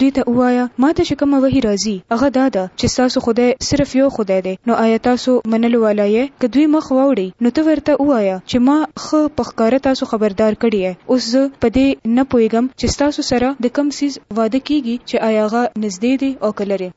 دوی ته ووایه، ما ته چې کومه وحي راځي هغه دا ده چې ستاسو خدای صرف یو خدای دی، نو ایا تاسو منلو والا یئ؟ که دوی مخ واوړي نو ته ورته ووایه چې ما ښه په ښکاره تاسو خبردار کړي یئ، اوس زه په دې نه پوهېږم چې ستاسو سره د کوم څیز وعده کېږي چې ایا هغه نږدې دی او که لرې.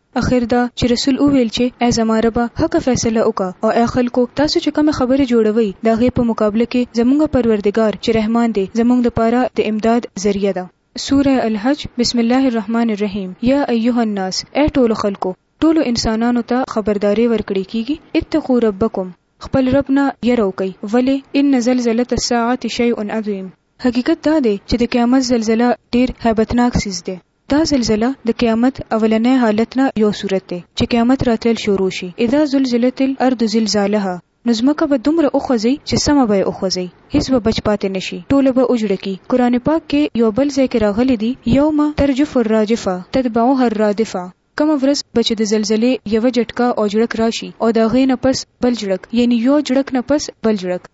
اخر دا چې رسول وویل چې، ای زما ربه! حقه فیصله وکړه او ای خلکو! تاسو چې کومې خبرې جوړوئ د هغې په مقابله کې زمونږ پروردګار چې رحمان دی زمونږ لپاره د امداد ذریعه ده. سوره الحج، بسم الله الرحمن الرحیم، یا ایها الناس، ای ټولو خلکو! ټولو انسانانو ته خبرداری ورکړی کیږي، اتقوا ربکم، خپل رب نه یره وکړئ، ولې، ان زلزلة الساعة شیء عظیم، حقیقت دا دی چې د قیامت زلزله ډیر هیبتناک څیز دی. دا زلزله د قیامت اولنی حالت نه یو صورت دی چې قیامت راتلل شروع شي، اذا زلزلت الارض زلزالها، نو ځمکه به دومره وخوځي چې سمه به یې وخوځي، هیڅ به بچ پاتې نه شي، ټوله به وجړکي، قرآن پاک کې یو بل ځای کې راغلي دي، یوم ترجف الراجفه تتبعها الرادفه، کومه ورځ به چې د زلزلې یوه جټکه او جړک راشي او د هغې نه پس بل جړک، یعنی یو جړک نه پس بل جړک.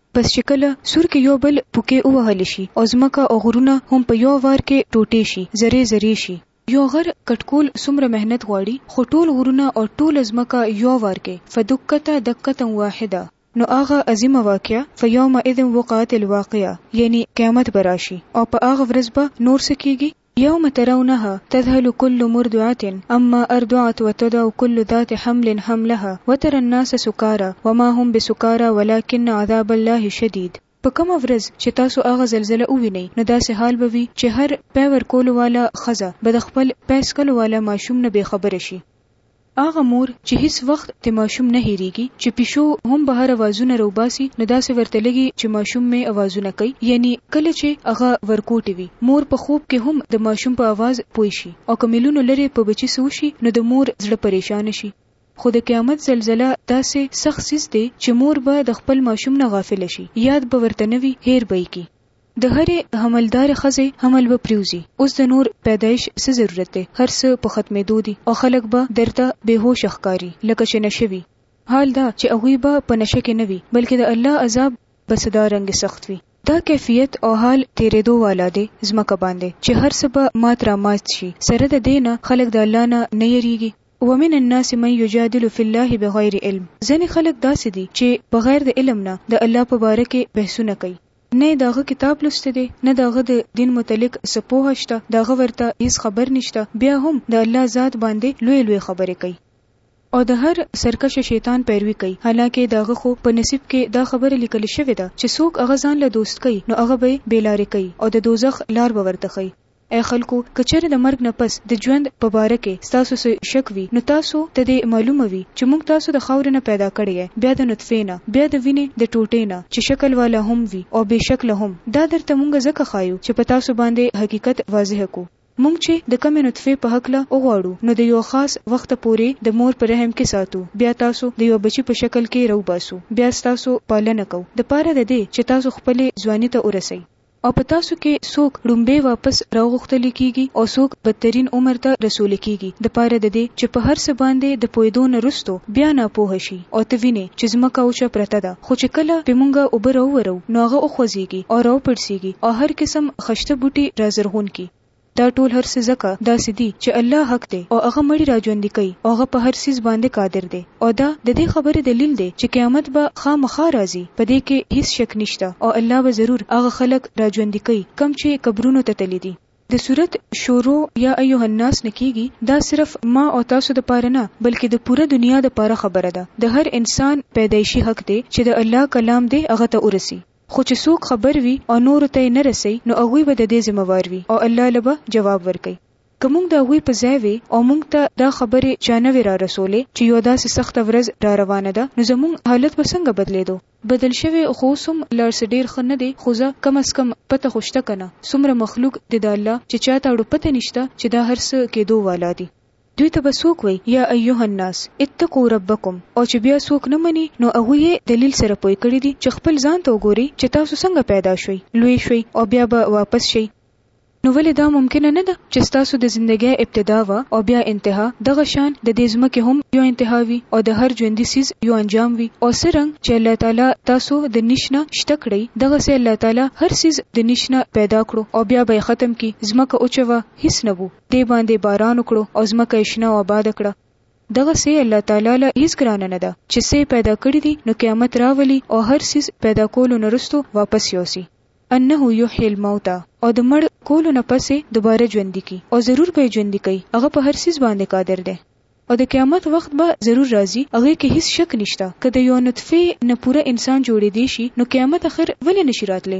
پس چې کله سور کې يو بل پوکې ووهل شي او ځمکه او غرونه هم په يو وار کې ټوټې شي، ذرې ذرې شي. يو غر کټ کول څومره محنت غواړي، خو ټول غرونه او ټوله ځمکه يو وار کې، فدکت دکة واحدة، نو هغه عظيمه واقعه، فيومئذ وقعت الواقعة، يعنې قيامت به راشي او په هغه ورځ به نور څه کېږي؟ يوم ترونها تذهل كل مرضعة عما ارضعت وتضع كل ذات حمل حملها وترى الناس سکارا وما هم بسکارا ولکن عذاب الله شديد، په کومه ورځ چې تاسو هغه زلزله ووينئ نو داسې حال به وي چې هر پی ورکولو واله ښځه به د خپل پی څکلو واله ماشوم نه بې خبره شي. هغه مور چې هیڅ وخت د ماشوم نه هیریږي چې پیشو هم بهر اوازونه راوباسي نو داسې ورته لګي چې ماشوم مې اوازونه کوي یعنی کله چې هغه ورکوټي وي مور په خوب کې هم د ماشوم په اواز پوه شي او که میلونو لرې په بچي څه وشي نو د مور زړه پریشانه شي خو د قیامت زلزله داسې سخت څیز دی چې مور به د خپل ماشوم نه غافله شي یاد به ورته نه وي هیر به یې کړي. د هرې حمل دارې ښځې حمل به پریوځي، اوس د نور پیدایش څه ضرورت دی، هر څه په ختمیدو دي او خلک به درته بې هوشه ښکاري لکه چې نشه وي، حال دا چې هغوی به په نشه کې نه وي بلکې د الله عذاب به څه دا رنګې سخت وي. دا کیفیت او حال تیریدو والا دی ځمکه باندې چې هر څه به مات را مات شي، سره د دې نه خلک د الله نه نه یریږي. ومن الناس من یجادل فی الله بغیر علم، ځنې خلک داسې دي چې بغیر د علم نه د الله په باره کې بحثونه کوي، نه یې د هغه کتاب لوستی دی، نه د هغه د دین متعلق څه پوهه شته، د هغه ورته هیڅ خبر نشته، بیا هم د الله ذات باندې لوې لوې خبرې کوي او د هر سرکشه شیطان پیروي کوي، حالانکه د هغه خو په نصیب کې دا خبره لیکل شوې ده چې څوک هغه ځان له دوست کوي نو هغه به یې بې لارې کوي او د دوزخ لار به ورته ښيي. اې خلکو! که چېرې د مرګ نه پس د ژوند په باره کې ستاسو څه شک وي، نو تاسو ته دې معلومه وي چې موږ تاسو د خاورې نه پیدا کړي یئ، بیا د نطفې نه، بیا د وینې د ټوټې نه، چې شکل واله هم وي او بې شکله هم. دا درته موږ ځکه ښایو چې په تاسو باندې حقیقت واضح کو. موږ چې د کومې نطفې په هکله وغواړو، نو د یوه خاص وخته پورې د مور په رحم کې ساتو، بیا تاسو د یوه بچي په شکل کې راوباسو، بیا ستاسو پالنه کو، د پاره د دې چې تاسو خپلې ځواني ته ورسئ. او په تاسو کښې څوک ړومبی واپس راوغوښتلې کېږي او څوک بدترين عمر ته رسولې کېږي د پاره د دې چې په هر څه باندې د پوهېدو نه رستو بيا ناپوهه شي او ته وينې چې ځمکه وچه پرته ده خو چې کله پرې مونږ اوبه راوورو نو هغه اوخوځېږي او راوپړسېږي او هر قسم خشته بوټي رازرغون کي. دا ټول هر څه ځکه داسې دي چې الله حق دی او هغه مړي را ژوندي کوي او هغه په هر څیز باندې قادر دی او دا د دې خبرې دلیل دی چې قیامت به خامخا راځي په دې کې هیڅ شک نشته او الله به ضرور هغه خلک را ژوندي کوي کوم چې قبرونو ته تللي دي. د سورت شروع یا ایها الناس نه کیږي دا صرف ما او تاسو د پاره نه بلکې د پوره دنیا د پاره خبره ده د هر انسان پیدایشي حق دی چې د الله کلام دی هغه ته ورسي. خو چې څوک خبر وي او نورو ته یې نه رسوي نو هغوی به د دې ذمه وار وي او الله له به جواب ورکوي. که موږ د هغوی په ځای وی او موږ ته دا خبرې چا نه وی را رسولې چې یوه داسې سخته ورځ را روانه ده نو زموږ حالت به څنګه بدلیدو؟ بدل شوی خو اوس هم لا څه ډیر ښه نه دی خو ځه کم از کم پته خو شته کنه څومره مخلوق دی د الله چې چاته اړو پته نشته چې دا هر څه کیدو والا دي. دوی ته به څوک وایي، یا ایها الناس اتقوا ربکم او چې بیا څوک نه مني نو هغوی یې دلیل سره پوه کړي دي چې خپل ځان ته وګورئ چې تاسو څنګه پیدا شوئ، لوی شوئ او بیا به واپس شئ. نو ولې دا ممکنه نه ده چې ستاسو د زندګۍ ابتدا وه او بیا انتها دغه شان د دې ځمکې هم یو انتها وي او د هر ژوندي څیز یو انجام وي او څه رنګ چې الله تعالی تاسو د نشت نه شته کړئ دغسې الله تعالی هر څیز د نشت نه پیدا کړو او بیا به یې ختم کړي ځمکه اوچه وه هیڅ نه وو دې باندې باران وکړو او ځمکه يې شنه او اباده کړه. دغه څۀ الله تعالی له هيڅ ګرانه نه ده چې څۀ پيدا کړي دي نو قيامت راولي او هر څيز پيدا کولو نه رستو واپس يوسي. انه يحيي الموتٰی، او د مړ کولو نه پس ئې دوباره ژوندي کړي، او ضرور به ئې ژوندي کوي، هغه په هر څيز باندې قادر دی. او د قيامت وخت به ضرور راځي، هغۀ کښې هيڅ شک نشته. که د يوه نطفې نه پوره انسان جوړېدې شي نو قيامت اخر ولې نشي راتلې؟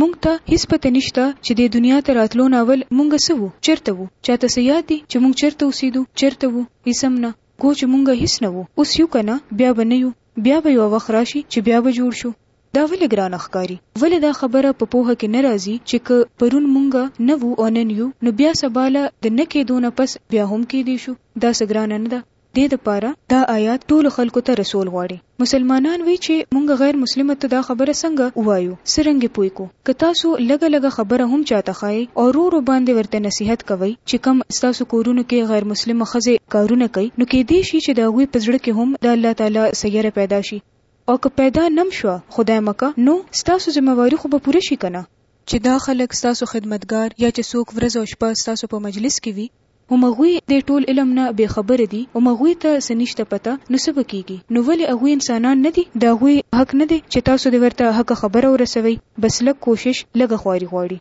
مونږ ته هیڅ پته نشته چې دې دنیا ته راتلو نه اول مونږ څه وو؟ چرته وو؟ چاته څه یاد دي چې مونږ چرته اوسیدو؟ چرته وو؟ هیڅ هم نه. ګو چې مونږ هیڅ نه وو اوس یو کنه بیا به نه یو بیا به یو وخت راشي چې بیا به جوړ شو. دا ولې ګرانه ښکاري؟ ولې دا خبره په پوهه کې نه راځي چې که پرون مونږ نه وو او نن یو نو بیا سبا له د نه کیدو نه پس بیا هم کیدی شو؟ دا څه ګرانه نه ده؟ دې دپاره دا آیات ټولو خلکو ته رسول غواړي. مسلمانان وي چې مونږ غیر مسلمه ته دا خبره څنګه ووایو؟ څرنګه پوی کو؟ که تاسو لږه لږه خبره هم چاته ښایئ او رو رو باندې ورته نصیحت کوئ چې کوم ستاسو کورونو کې غیر مسلمه ښځې کارونه کوي نو کیدی شي چې د هغوی په زړه کې هم د الله تعالی څه یره پیدا شي او که پیدا نم شوه خدای مه که نو ستاسو ذمه واري خو به پوره شي کنه چې دا خلک ستاسو خدمتګار یا چې څوک ورځ او شپه ستاسو په مجلس کې وي هم هغوی دې ټول علم نه بې خبره دي هم هغوی ته څه نشته پته نو څه به کېږي نو ولې هغوی انسانان نه دي د هغوی حق نه دی چې تاسو دې ورته حقه خبره ورسوئ بس لږ کوشش لږه خواري غواړي.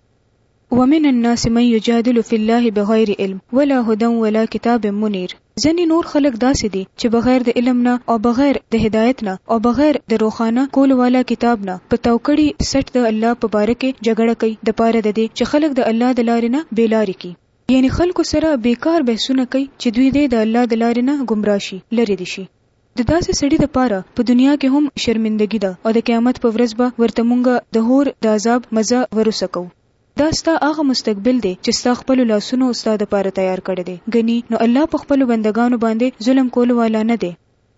ومن الناس من یجادل فی الله بغیر علم ولا هدی ولا کتاب منیر ځنې نور خلک داسې دي چې بغیر د علم نه او بغیر د هدایت نه او بغیر د روښانه کولو والا کتاب نه په توکړي سټ د الله په باره کې جګړه کوي د پاره د دې چې خلک د الله د لارې نه بې لارې کړي. یعنې خلکو سره بې کار بحثونه کوي چې دوی دې د الله د لارې نه ګمراه شي، لرې دې شي. د داسې سړي دپاره په دنیا کې هم شرمندګي ده او د قیامت په ورځ به ورته مونږ د حور د عذاب مزه وروسه کوو. دا ستا هغه مستقبل دی چې ستا خپلو لاسونو ستا دپاره تیار کړی دی، ګني نو الله په خپلو بندګانو باندې ظلم کولو والا نه دی.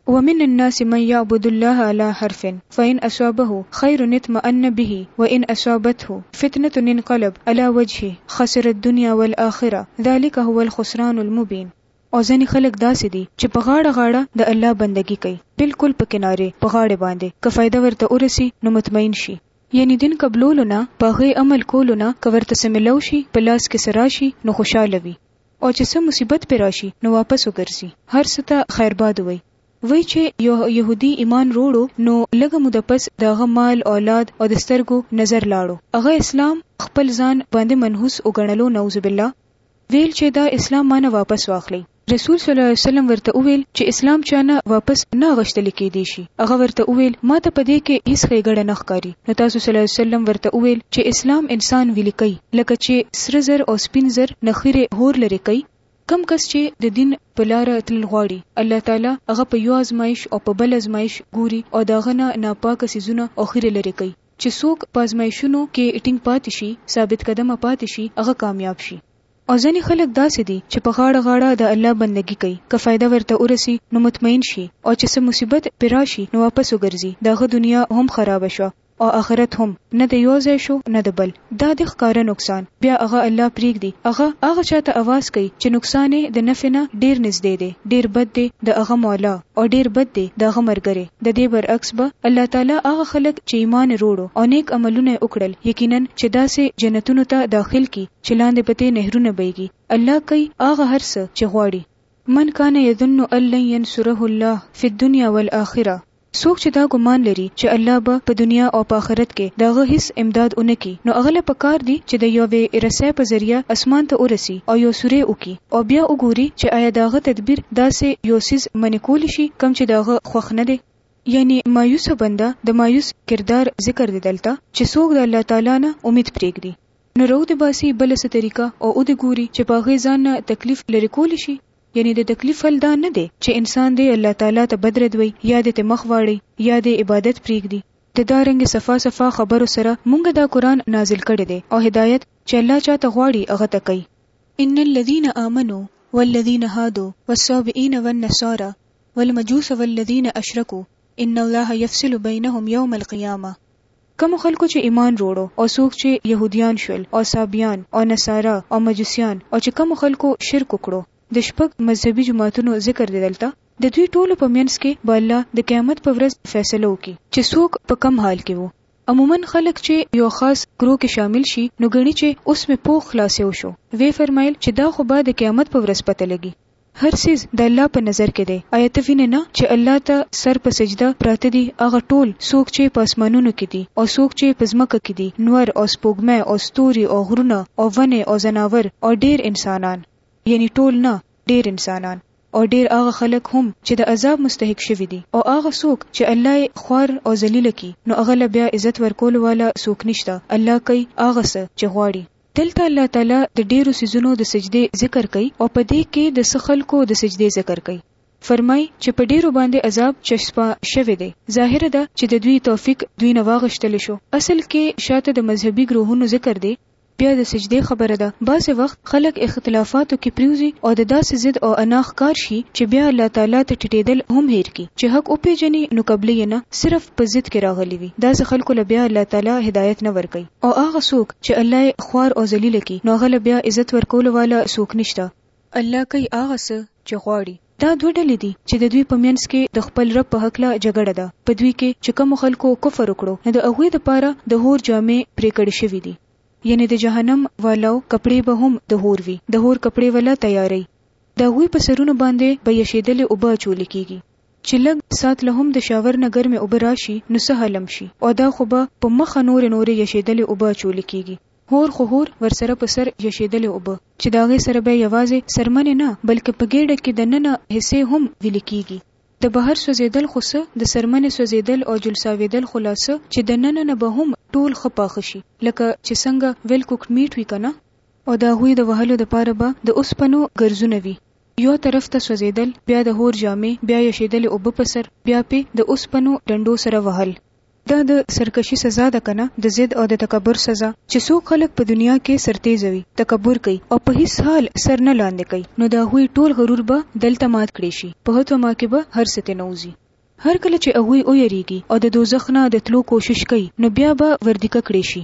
ومن الناس من يعبد الله على حرف فان اصابه خير اطمأن به وان اصابته فتنة انقلب على وجهه خسر الدنيا والآخرة ذلک هو الخسران المبين. او ځنې خلک داسې دي چې په غاړه غاړه د الله بندګي کوي، بالکل په کنارې، په غاړې باندې، که فائده ورته ورسي نو مطمئن شي، یعنې دین قبلولو نه، په هغه عمل کولو نه، که ورته څه ملو شي، په لاس کې څه راشي نو خوشحاله وي، او چې څه مصیبت پرې راشي نو واپس وګرځي هر څه ته خیرباد ووایي وایي چې یو یهودي ایمان روړو نو لږه موده پس د هغه مال اولاد او د سترګو نظر لاړو هغه اسلام خپل ځان باندې منحوس وګڼلو نعوذ بالله ویل چې دا اسلام مانه واپس واخلي رسول صلی الله علیه وسلم ورته وویل چې اسلام چانه واپس نه اغشتل کیدی شي هغه ورته وویل ماته په دې کې هیڅ ښیګړه نه ښکاري نو تاسو صلی الله علیه وسلم ورته وویل چې اسلام انسان ویلي کوي لکه چې سره زر او سپین زر نه خیرې هور لرې کوي، کوم کس چې د دین په لاره تلل غواړي الله تعالی هغه په یو ازمایش او په بل ازمایش ګوري او د هغه نه ناپاکه څیزونه او خیرې لرې کوي، چې څوک په ازمایشونو کې ټینګ پاتې شي، ثابت قدمه پاتې شي هغه کامیاب شي. او ځنې خلک داسې دي چې په غاړه غاړه د الله بندګي کوي که فایده ورته ورسي نو مطمئن شي او چې څه مصیبت پرې راشي نو واپس وګرځي د هغه دنیا هم خرابه شوه او اخرت هم نه د یو ځای شو نه د بل دا دی ښکاره نقصان بیا هغه الله پریږدي هغه هغه چا ته اواز کوي چې نقصان یې د نفع نه ډیر نږدې دی ډیر بد دی د هغه مولا او ډیر بد دی د هغه مرګری د دې برعکس به الله تعالی هغه خلک چې ایمان روړو او نیک عملونه وکړل یقینا چې داسې جنتونو ته داخل کی چې لاندې به ترې نهرونه بهېږي، الله کوي هغه هر څه چې غواړي. من کان یظن ان لن ینصره الله فی الدنیا والآخرة، څوک چې دا ګمان لري چې الله به په دنیا او په آخرت کې د هغه هېڅ امداد ونه کړي، نو هغه له په کار دي چې د یوې رسۍ په ذریعه اسمان ته ورسي او یو سوری وکړي او بیا وګوري چې ایا د هغه تدبیر داسې یو څیز منع کولی شي کوم چې د هغه خوښ نه دی. یعنې مایوسه بنده د مایوس کردار ذکر دی دلته چې څوک د الله تعالی نه امید پرېږدي. نو را ودې باسي بله څه طریقه او ودې ګوري چې په هغې ځان نه تکلیف لرې کولی شي. یعنې د تکلیف حل دا نه دی چې انسان دې الله تعالی ته بد رد وایي یا دې ترې مخ واړوي یا دې عبادت پرېږدي. د دا رنګې صفا صفا خبرو سره مونږ دا قرآن نازل کړی دی او هدایت چې الله چا ته غواړي هغه ته کوي. ان الذین آمنو والذین هادو والصابئین والنصارا والمجوس والذین اشرکو ان الله یفصل بینهم یوم القیامة. کومو خلکو چې ایمان روړو او څوک چې یهودیان شول او صابیان او نصارا او مجوسیان او چې کومو خلکو شرک وکړو د شپږ مذهبي جماعتونو ذکر دی دلته د دوی ټولو په مینځ کې به الله د قیامت په ورځ فیصله وکړي چې څوک په کوم حال کې وو عموماً خلک چې یو خاص ګروه کې شامل شي نو ګڼي چې اوس مې پوښ خلاص یو شو ویې فرمایل چې دا خو به د قیامت په ورځ پته لګي هر څیز د الله په نظر کې دی، ایا ته وینې نه چې الله ته سر په سجده پراته دي هغه ټول څوک چې په اسمانونو کې دي او څوک چې په ځمکه کې دي، نور او سپوږمۍ او ستوري او غرونه او ونې او ځناور او ډېر انسانان، یعنې ټول نه، ډېر انسانان، او ډېر هغه خلک هم چې د عذاب مستحق شوي دي، او هغه څوک چې الله یې خوار او ذلیله کړي نو هغه له بیا عزت ورکولو والا څوک نشته، الله کوي هغه څه چې غواړي. دلته الله تعالی د ډېرو څیزونو د سجدې ذکر کوي او په دې کې د څه خلکو د سجدې ذکر کوي. فرمایي چې په ډېرو باندې عذاب چشپه شوی دی، ظاهره ده چې د دوی توفیق دوی نه واغشتل شو، اصل کې شاته د مذهبي ګروهونو ذکر دی. بیا د سجدې خبره ده، بعضې وخت خلک اختلافاتو کې پریوځي او د داسې ضد او انا ښکار شي چې بیا الله تعالی ته ټیټېدل هم هېر کړي، چې حق وپېژني نو قبلوي یې نه، صرف په ضد کې راغلي وي، داسې خلکو له بیا الله تعالی هدایت نه ورکوي. او هغه څوک چې الله یې خوار او ذلیل کړي نو هغه له بیا عزت ورکولو واله څوک نشته. الله کوي هغه څه چې غواړي. دا دوه ډلې دي چې د دوی په منځ کې د خپل رب په هکله جګړه ده، په دوی کې چې کومو خلکو کفر وکړو نو د هغوی دپاره د حور جامې پرې کړې شوي دي، یعنې د جهنم والاو کپړې به هم د حور وي، د حور کپړې وله تیاروي، د هغوی په سرونو باندې به یشېدلې اوبه اچول کیږي، چې لږ سات له هم د شاور نه ګرمې اوبه راشي نو څه حلم شي او دا خو به په مخه نورې نورې یشېدلې اوبه اچولې کېږي، هور خو هور ورسره په سر یشېدلې اوبه چې د هغې سره بیا یوازې څرمنې نه بلکې په ګېډه کې د ننه حصې هم ویلې کېږي، د بهر سوځېدل خو څه د څرمنې سوځېدل او جلساوېدل خو لا څه چې د ننه نه به هم ټول ښه پاخه شي لکه چې څنګه ویل کوکډ میټ وي کنه، او د هغوی د وهلو لپاره به د اوسپنو ګرزونه وي يو طرف ته سوځېدل، بيا د هور جامې، بيا يشېدلې اوبه په سر، بيا پې د اوسپنو ډنډو سره وهل. دا د سرکشي سزا ده کنه د ضد او د تکبر سزا؟ چې څوک خلک په دنيا کې سرتېزوي، تکبر کوي او په هيڅ حال سر نه لاندې کوي، نو د هغوی ټول غرور به دلته مات کړې شي، په هتوما کې به هر څه تې نه وځي. هر کله چې هغوی ويرېږي او د دوزخ نه د تلو کوشش کوي، نو بيا به ورديکه کړې شي.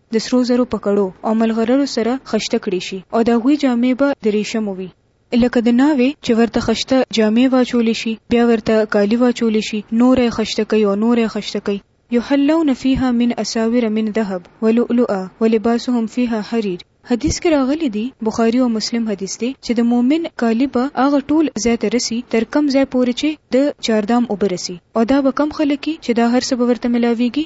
د سرو زرو په کړو او ملغررو سره خشته کړې شي او د هغوی جامې به د رېشمو وي. لکه د ناوې چې ورته خشته جامې واچول شي، بیا ورته کالي واچول شي، نوره یې خشته کوي او نوره یې خشته کوي. یحلون فیها من اساور من ذهب ولؤلؤا ولباسهم فیها حریر حدیث کې راغلي دي، بخاري او مسلم حدیث دی، چې د مؤمن کالي به هغه ټول ځای ته رسي تر کوم ځای پورې چې د چاردام اوبه رسي او دا به کوم خلک وي چې دا هر څه به ورته ملاوېږي؟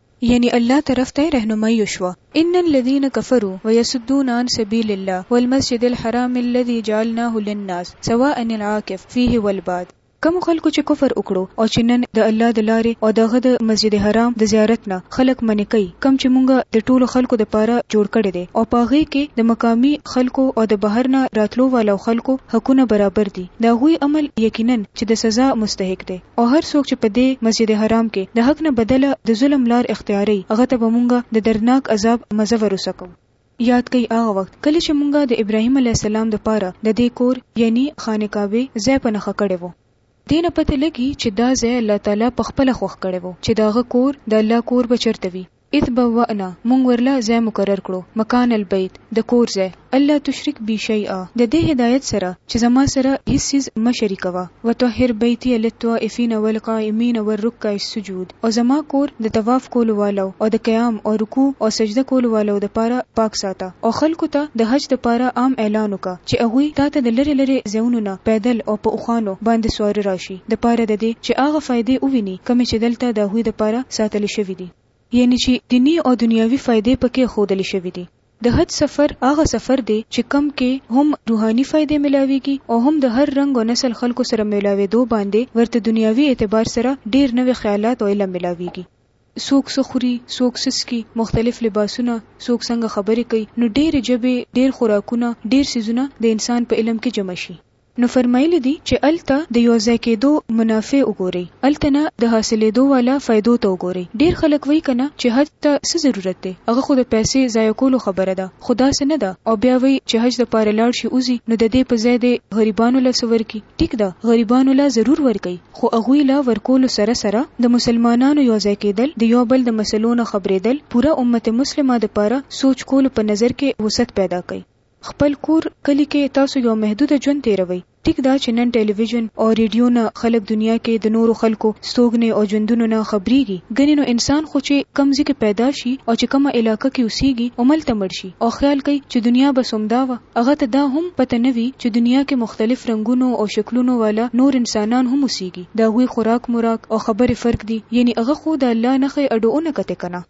یعنی الله طرف ته یې رهنمایی وشوه. ان الذین کفروا ویصدون عن سبیل الله والمسجد الحرام الذی جعلناه للناس سواء العاکف فیه والباد. کومو خلکو چې کفر وکړو او چې نن د الله د لارې او د هغه د مسجد حرام د زیارت نه خلک منع کوي، کوم چې مونږ د ټولو خلکو لپاره جوړ کړی دی او په هغې کې د مقامی خلکو او د بهر نه راتلو والاو خلکو حقونه برابر دي، د هغوی عمل یقینا چې د سزا مستحق دی. او هر څوک چې په دې، مسجد حرام، کې د حق نه بدله د ظلم لار اختیاروي، هغه ته به مونږ د دردناک عذاب مزه ور رسه کوو. یاد کړئ هغه وخت کله چې مونږ د ابراهیم علیه السلام دپاره د دې کور، یعنی خانه کعبې، ځای په نښه کړی وو. دې نه پته لګي چې دا ځای الله تعالی پخپله خوښ کړی وو چې د هغه کور، د الله کور، به چرته وي. اذ بوأنا، مونږ ورله ځای مقرر کړو، مکان البیت، د کور ځای، الله تشرک بی شیئا، ددې هدایت سره چې زما سره هیڅ څیز مه شریکوه، وطهر بیتی للطائفین والقائمین والرکع السجود، او زما کور د طواف کولو والو او د قیام او رکوع او سجده کولو والو دپاره پاک ساته، او خلکو ته د حج دپاره عام اعلان وکړه چې هغوی تاته د لرې لرې ځایونو نه پیدل او په اوښانو باندې سواره راشي، دپاره ددې چې هغه فائدې وویني کومې چې دلته د هغوی دپاره ساتلې شوې دي. یعنې چې دیني او دنیاوي فایدې په کې ښودل شوي دي. د حج سفر هغه سفر دی چې کوم کې هم روحاني فایدې ملاویږي او هم د هر رنګ او نسل خلکو سره ملاویدو باندې ورته دنیاوي اعتبار سره ډیر نوې خیالات او علم ملاویږي. څوک څه خوري، څوک څه څکي، مختلف لباسونه، څوک څنګه خبرې کوي، نو ډیرې ژبې، ډیر خوراکونه، ډیر څیزونه د انسان په علم کې جمع شي. نو فرمایلي دي چې هلته د یو ځای کیدو منافع وګورئ هلته نه د حاصلیدو والا فایدو ته وګورئ ډیر خلک وایي کنه چې حج ته څه ضرورت دی هغه خو د پیسې ضایع کولو خبره ده خو داسې نه ده او بیا وایي چې حج لپاره لاړ شي وځي نو ددې په ځای دې غریبانو له څه ورکړي ټیک ده غریبانو له ضرور ورکړئ خو هغوی له ورکولو سره سره د مسلمانانو یو ځای کیدل د یو بل د مسلو نه خبریدل پوره امت مسلمه لپاره سوچ کولو په نظر کې وسعت پیدا کوي. خپل کور کلي کې تاسو یو محدود ژوند تېروئ، ټیک ده چې نن ټیلیویژن او ریډیو نه خلک دنیا کې د نورو خلکو ستوګنې او ژوندونو نه خبریږي، ګنې نو انسان خو چې کوم ځي کې پیدا شي او چې کومه علاقه کې اوسیږي هملته مړ شي او خیال کوي چې دنیا بس همدا وه، هغه ته دا هم پته نه وي چې دنیا کې مختلف رنګونو او شکلونو والا نور انسانان هم اوسیږي، د هغوی خوراک موراک او خبرې فرق دي، یعنی هغه خو د الله نښی اډو اونه کتې کنه.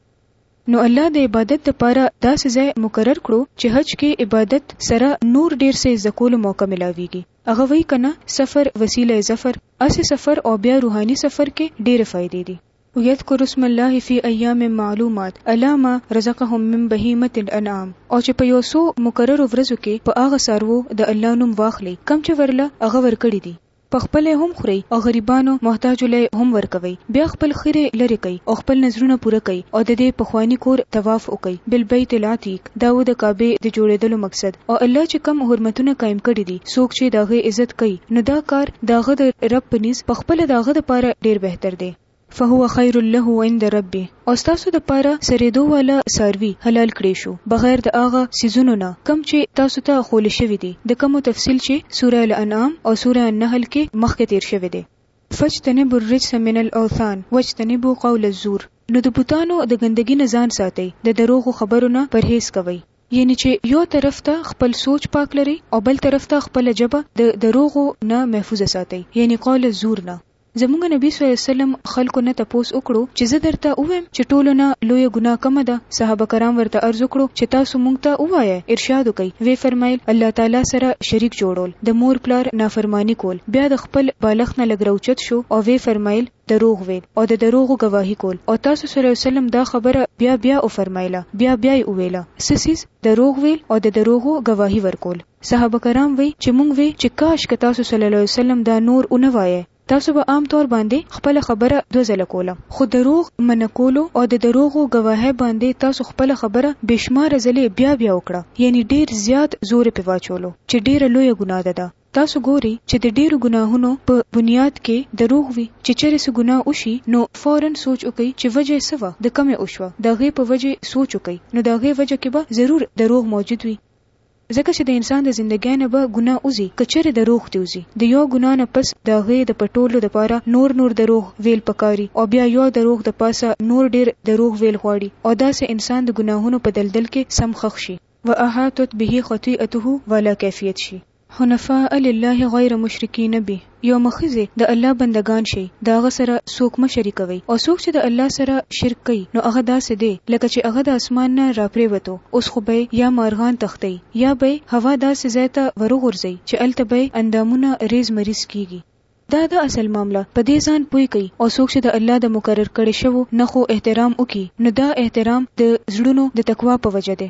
نو الله د عبادت د پاره داسې ځای مقرر کړو چې حج کې عبادت سره نور ډېر څۀ زده کولو موقع ملاويږي هغه وائي که نه سفر وسيله ظفر اسې سفر او بيا روحاني سفر کې ډېرې فائدې دي. ويذکروا اسم الله فی ایام معلومات علی ما رزقهم من بهیمة الانعام او چې په یو څو مقررو ورځو کې په هغه څاروو د الله نوم واخلئ کوم چې ورله هغه ورکړي دي. په خپله یې هم خورئ او غریبانو، محتاجو له یې هم ورکوئ. بیا خپل خیرې لرې کړئ او خپل نذرونه پوره کړئ او د دې پخواني کور طواف وکړئ، بالبیت العتیق، دا و د کعبې د جوړېدلو مقصد او الله چې کوم حرمتونه قایم کړي دي، څوک چې د هغې عزت کوي، نو دا کار د هغه د رب په نزد په خپله د هغه لپاره ډېر بهتر دی. فهو خیر له عند ربه او ستاسو د پاره سرېدو والا څاروي حلال کړې شو بغیر د هغه څیزونو نه کوم چې تاسو ته ښوول شوي دي د کومو تفصیل چې سوره الانعام او سوره النحل کې مخکې تېر شوی دی. فاجتنبوا الرجس من الاوثان واجتنبوا قول الزور نو د بتانو د ګندګي نه ځان ساتئ د دروغو خبرو نه پرهېز کوئ. یعنې چې یو طرف ته خپل سوچ پاک لرئ او بل طرف ته خپله ژبه د دروغو نه محفوظه ساتئ یعنې قول الزور نه. زموږ نبي صلی الله علیه وسلم خلکو نه تپوس وکړو چې زه درته ووایم چې ټولو نه لویه ګناه کومه ده؟ صحابه کرام ورته عرض وکړو چې تاسو موږ ته ووایئ، ارشاد وکړئ، ویې فرمایل، الله تعالی سره شریک جوړول، د مور پلار نافرماني کول، بیا د خپل بالښت نه لږ راوچت شو او ویې فرمایل، دروغ ویل او د دروغو ګواهي کول او تاسو صلی الله علیه وسلم دا خبره بیا بیا وفرمایله، بیا بیا یې وویله، څه څیز؟ دروغ ویل او د دروغو ګواهي ورکول. صحابه کرام وي چې مونږ وي چې کاش که تاسو صلی الله علیه وسلم دا نور ونه وایئ تاسو به عام طور باندې خپله خبره دوه ځله کوله خو دروغ منع کولو او د دروغو ګواهۍ باندې تاسو خپله خبره بې شماره ځلې بیا بیا وکړه یعنی ډیر زیات زور پې واچولو چې ډیره لویه ګناه ده دا تاسو ګوري چې د ډیرو ګناهونو په بنیاد کې دروغ وي چې چېرې څه ګناه وشي نو فورا سوچ وکړئ چې وجه یې څه وه د کومې وشوه د هغې په وجه سوچ وکړئ نو د هغې وجه کې به ضرور دروغ موجود وي ځکه چې د انسان د زندګۍ نه به ګناه وځي که چېرې دروغ دې وځي د يو ګناه نه پس د هغې د پټولو دپاره نور نور دروغ ويل پکاري او بيا يو دروغ د پاسه نور ډېر دروغ ويل غواړي او داسې انسان د ګناهونو په دلدل کې سم ښخ شي. واحاطت به خطيئته والا کيفيت شي. حنفاء لله غير مشرکين به. یو مخیزې د الله بندګان شئ د هغه سره څوک مه شریکوئ او څوک چې د الله سره شرک کوي نو هغه داسې دی لکه چې هغه د اسمان نه راپرېوتو اوس خو به یې یا مارغان تښتئ یا به یې هوا داسې ځای ته وروغورځئ چې هلته به یې اندامونه ریز مریز کیږي. دا ده اصل معامله په دې ځان پوه کړئ او څوک چې د الله د مقرر کړې شوو نښو احترام وکړي نو دا احترام د زړونو د تقوا په وجه دی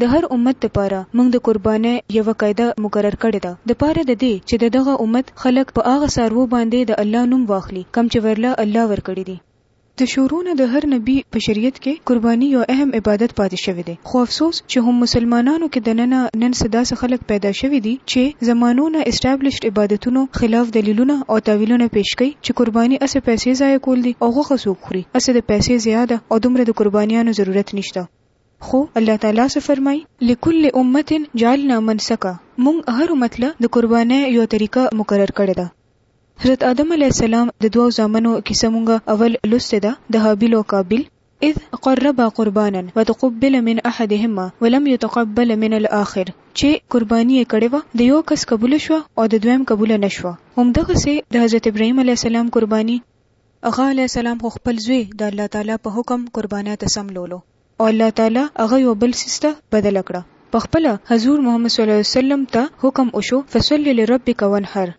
د هر امت دپاره مونږ د قربانۍ يوه قاعده مقرر کړې ده د پاره د دې چې د دغه امت خلک په هغه څاروو باندې د الله نوم واخلي کوم چې ورله الله ورکړي دي. د شروع نه د هر نبي په شريعت کې قرباني يو اهم عبادت پاتې شوی دی خو افسوس چې هم مسلمانانو کې دننه نن څه داسې خلک پيدا شوي دي چې زمانو نه اسټابلشډ عبادتونو خلاف دليلونه او تاويلونه پيش کوي چې قرباني هسې پيسې ضايع کول دي او غوښه څوک خوري هسې د پيسې ضياع ده او دومره د قربانيانو ضرورت نشته. خو الله تعالی څه فرمائی، لکل امة جعلنا منسکا، مونږ هر امت له د قربانۍ یوه طریقه مقرر کړې ده. حضرت آدم علیه السلام د دوو زامنو کیسه مونږ اول لوستې ده د هابیل او قابیل، اذ قربا قربانا فتقبل من احدهما ولم یتقبل من الآخر، چې قرباني یې کړې وه د یو کس قبوله شوه او د دویم قبوله نه شوه، همدغسې د حضرت ابراهیم علیه السلام قرباني، هغه علیه السلام خو خپل زوی د الله تعالی په حکم قربانۍ ته سم لولو او الله تعالی هغه یوه بل څیز ته بدله کړه پخپله حضور محمد صلی الله علیه وسلم ته حکم وشو فصل لربک وانحر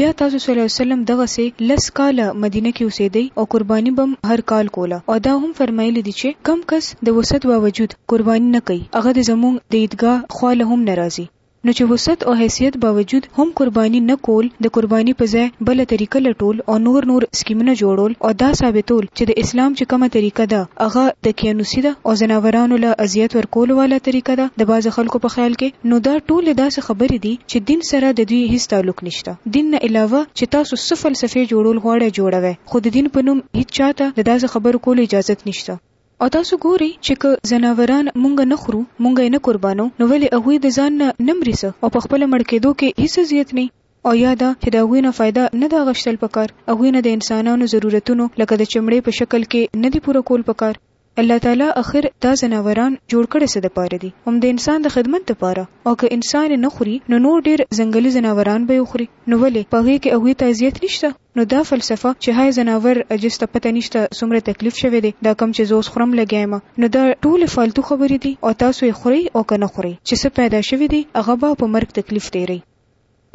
بیا تاسو صلی الله علیه وسلم دغسې لس کاله مدینه کې اوسیدئ او قرباني به هم هر کال کوله او دا هم فرمایلي دي چې کوم کس د وسعت باوجود قرباني نه کوي هغه د زموږ د عیدګاه خوا له هم نه راځي نو چې وسعت او حیثیت باوجود هم قرباني نه کول د قرباني په ځای بله طریقه لټول او نور نور سکیمونه جوړول او دا ثابتول چې د اسلام چې کومه طریقه ده هغه دقیانوسي ده او ځناورانو له اذیت ورکولو والا طریقه ده د بعضو خلکو په خیال کې نو دا ټولې داسې خبرې دي چې دین سره د دوی هیڅ تعلق نشته دین نه علاوه چې تاسو څه فلسفې جوړول غواړی جوړوی خو د دین په نوم هیچاته د داسې خبرو کولو اجازت نشته. او تاسو ګورئ چې که ځناوران مونږ نه خورو، مونږ یې نه قربانو، نو ولې هغوی د ځان نه نه مري څه او په خپله مړ کېدو کې هیڅ اذیت نه او یا دا چې د هغوی نه فایده نه ده اخشتل پکار، هغوی نه د انسانانو ضرورتونو لکه د چمړې په شکل کې نه دي پوره کول پکار. الله تعالی اخر دا ځناوران جوړ کړي څه د پاره دي؟ هم د انسان د خدمت د پاره او که انسان یې نه خوري نو نور ډېر ځنګلي ځناوران به یې وخوري، نو ولې په هغې کې هغوی ته اذیت نشته؟ نو دا فلسفه چې هاي ځناور عجز ته پته نشته څومره تکليف شوی دی دا کوم چې زه اوس خورم لګيا يم نو دا ټولې فالتو خبرې دي او تاسو يې خورئ او که نه خورئ چې څه پيدا شوی دی هغه به په مرګ تکليف تيروي.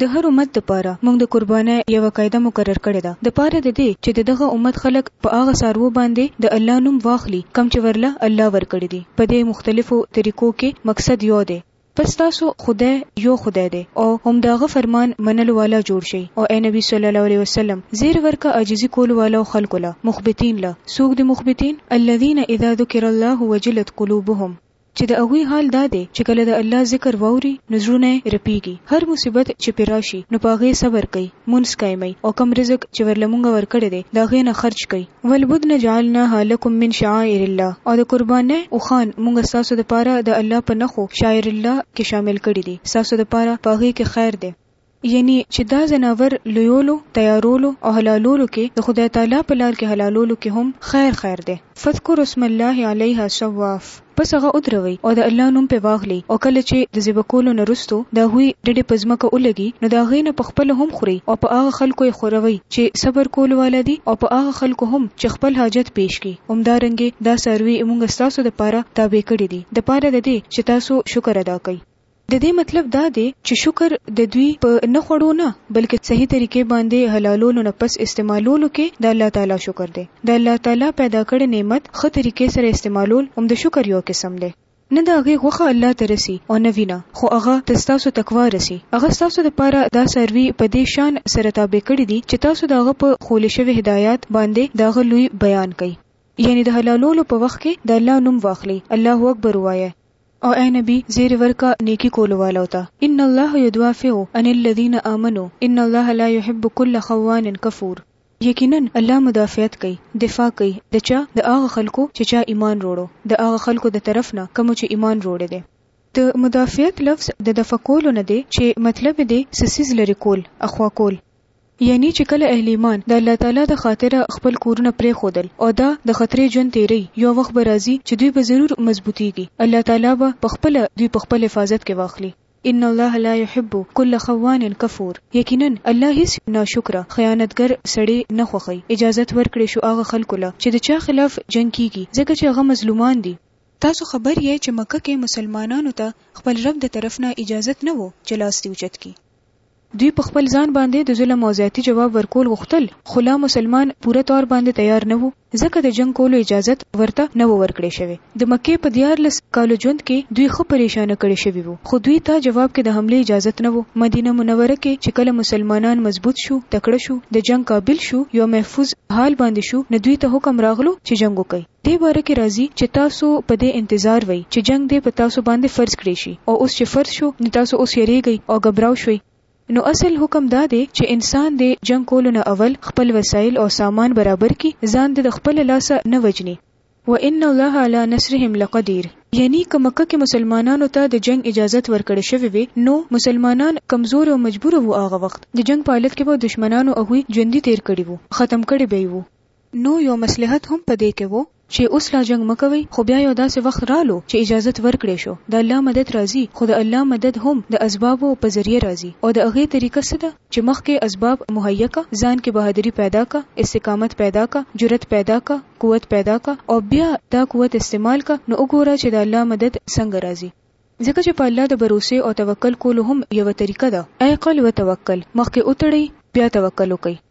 د هر امت د پاره مونږ د قربانۍ يوه قاعده مقرر کړې ده د پاره د دې چې د دغه امت خلک په هغه څاروو باندې د الله نوم واخلي کوم چې ورله الله ورکړي دي په دې مختلفو طريقو کښې مقصد يو دی پس ستاسو خدای يو خدای دی او هم د هغه فرمان منلو والا جوړ شئ او اې نبي صلی الله عليه وسلم زېری ورکه عاجزي کولو والو خلکو له، مخبتين، له، څوک دي مخبتين؟ الذين اذا ذکر الله وجلت قلوبهم، چې د هغوی حال دا دی چې کله د الله ذکر واوري نو زړونه يې رپيږي، هر مصيبت چې پرې راشي نو په هغې صبر کوي، مونځ قائموي او کوم رزق چې ورله مونږ ورکړی دی د هغې نه خرچ کوي، ولبدن جعلناها لکم من شعائر الله او د قربانۍ اوښان مونږ ستاسو دپاره د الله په نښو، شعائر الله، کې شامل کړي دي، ستاسو دپاره په هغې کې خیر دی. یعنې چې دا ځناور لویولو، تیارولو او حلالولو کې، د خدای تعالی په لار کې حلالولو کې هم خیر خیر دی. فاذکروا اسم الله علیها صواف. پس هغه ودروئ او د الله نوم پرې واخلئ او کله چې د ذبح کولو نه وروسته د هغوی ډډې په ځمکه ولګي نو د هغې نه په خپله هم خورئ او په هغه خلکو یې خوروئ چې صبر کولو والا دي او په هغه خلکو هم چې خپل حاجت پېش کړي، همدارنګه دا څاروي مونږ ستاسو دپاره تابع کړي دي دپاره ددې چې تاسو شکر ادا کړئ. د دې مطلب دا دی چې شکر د دوی په نه خوړو نه بلکې صحیح طریقې باندې حلالولو نه پس استعمالولو کې د الله تعالی شکر دی. د الله تعالی پیدا کړی نعمت ښه طریقې سره استعمالول هم د شکر یو قسم دی. نه د هغې غوښه الله ته رسي او نه وینه خو هغه ته ستاسو تقوا رسي. هغه ستاسو لپاره دا څاروي په دې شان سره تابع کړي دي چې تاسو د هغه په ښوولې شوې هدایات باندې د هغه لوی بیان کړئ. یعنې د حلالولو په وخت کې د الله نوم واخلئ، الله اکبر ووایئ. او اې نبی زیر ورکه نیکی کولو والو ته ان الله یدوافع عن الذین آمنو ان الله لا یحب کل خوان کفور یقینا الله مدافعت کوي، دفاع کوي، د چا؟ د هغه خلکو چې چا ایمان روړو، د هغه خلکو د طرف نه کومو چې ایمان روړی دی. د مدافعت لفظ د دفع کولو نه دی چې مطلب یې دی څه څیز لرې کول، اخوا کول. یعنی چی کله اهل ایمان د الله تعالی د خاطره خپل کورونه پریښودل او دا د خطری ژوند تیری یو وخت به راځی چی دوی به ضرور مضبوطیږی الله تعالی به په خپله دوی په خپل حفاظت کی واخلی. ان الله لا يحب کل خوان کفور یقینا الله هیڅ یو ناشکره خیانتګر سړی نه خوښوی اجازت ورکړی شو هغه خلکو له چی د چا خلاف جنګ کیږی ځکه چی هغه مظلومان دی. تاسو خبر یی چی مکه کی مسلمانانو ته خپل رب د طرف نه اجازت نه وو چی لاس دی اوچت کړی. دوی په خپل ځان باندې د ظلم او زیاتي جواب ورکول غوښتل خو لا مسلمان پوره طور باندې تیار نه وو ځکه د جنګ کولو اجازت ورته نه وه ورکړې شوې د مکې په دیارلس کالو ژوند کې دوی ښه پریشانه کړې شوي وو خو دوی ته جواب کې د حملې اجازت نه وو مدینه منوره کې چې کله مسلمانان مضبوط شو تکړه شو د جنګ قابل شو یو محفوظ حال باندې شو نو دوی ته حکم راغلو چې جنګ وکړي. دې باره کې راځي چې تاسو په دې انتظار وئ چې جنګ دې په تاسو باندې فرض کړې شي او اوس چې فرض شو نو تاسو اوس یریږئ او ګبراو شوئ. نو اصل حکم دا دې چې انسان دې جنګ کولو نه اول خپل وسایل او سامان برابر کړي، ځان دې د خپله لاسه نه وژني. وان الله علی نصرهم لقدیر، یعنی که مکه کې مسلمانانو ته د جنګ اجازت ورکړې شوې وې نو مسلمانان کمزورې او مجبوره وو هغه وخت د جنګ په حالت کې به دشمنانو هغوی ژوندي تیر کړي وو ختم کړي به یې وو. نو یو مصلحت هم په دې کې وو چې اوس لا جنګ مه کوئ خو بیا یو داسې وخت رالو چې اجازت ورکړې شو د الله مدد راځي خو د الله مدد هم د اسبابو په ذریعه راځي او د هغې طریقه څه ده چې مخکې اسباب مهیه که ځان کې بهادري پیدا که استقامت پیدا که جرئت پیدا که قوت پیدا که او بیا دا قوت استعمال که نو وګوره چې د الله مدد څنګه راځي ځکه چې په الله د بروسې او توکل کولو هم یوه طریقه ده اعقل وتوکل مخکې وتړئ بیا توکل وکړئ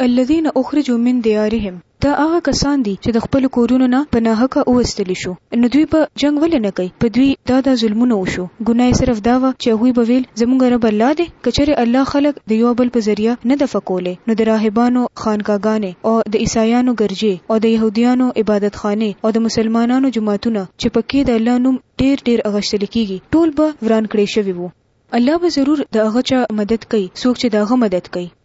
الذين اخرجوا من ديارهم، دا هغه کسان دي چې د خپلو کورونو نه په ناحقه ووستل شو، نو دوی به جنګ ولې نه کوي، په دوی دا دا ظلمونه وشو، ګناه یې صرف دا وه چې هغوی به ویل، زموږ رب الله دی، که چېرې الله خلک د یو بل په ذریعه نه دفع کولی، نو د راهبانو خانکاګانې او د عیسایانو ګرجې او د یهودیانو عبادت خانې او د مسلمانانو جوماتونه چې په کې د الله نوم ډېر ډېر اغشتل کېږي، ټول به وران کړی شوي وو. الله به ضرور د هغه چا مدد کوي څوک چې د هغه مدد کوي.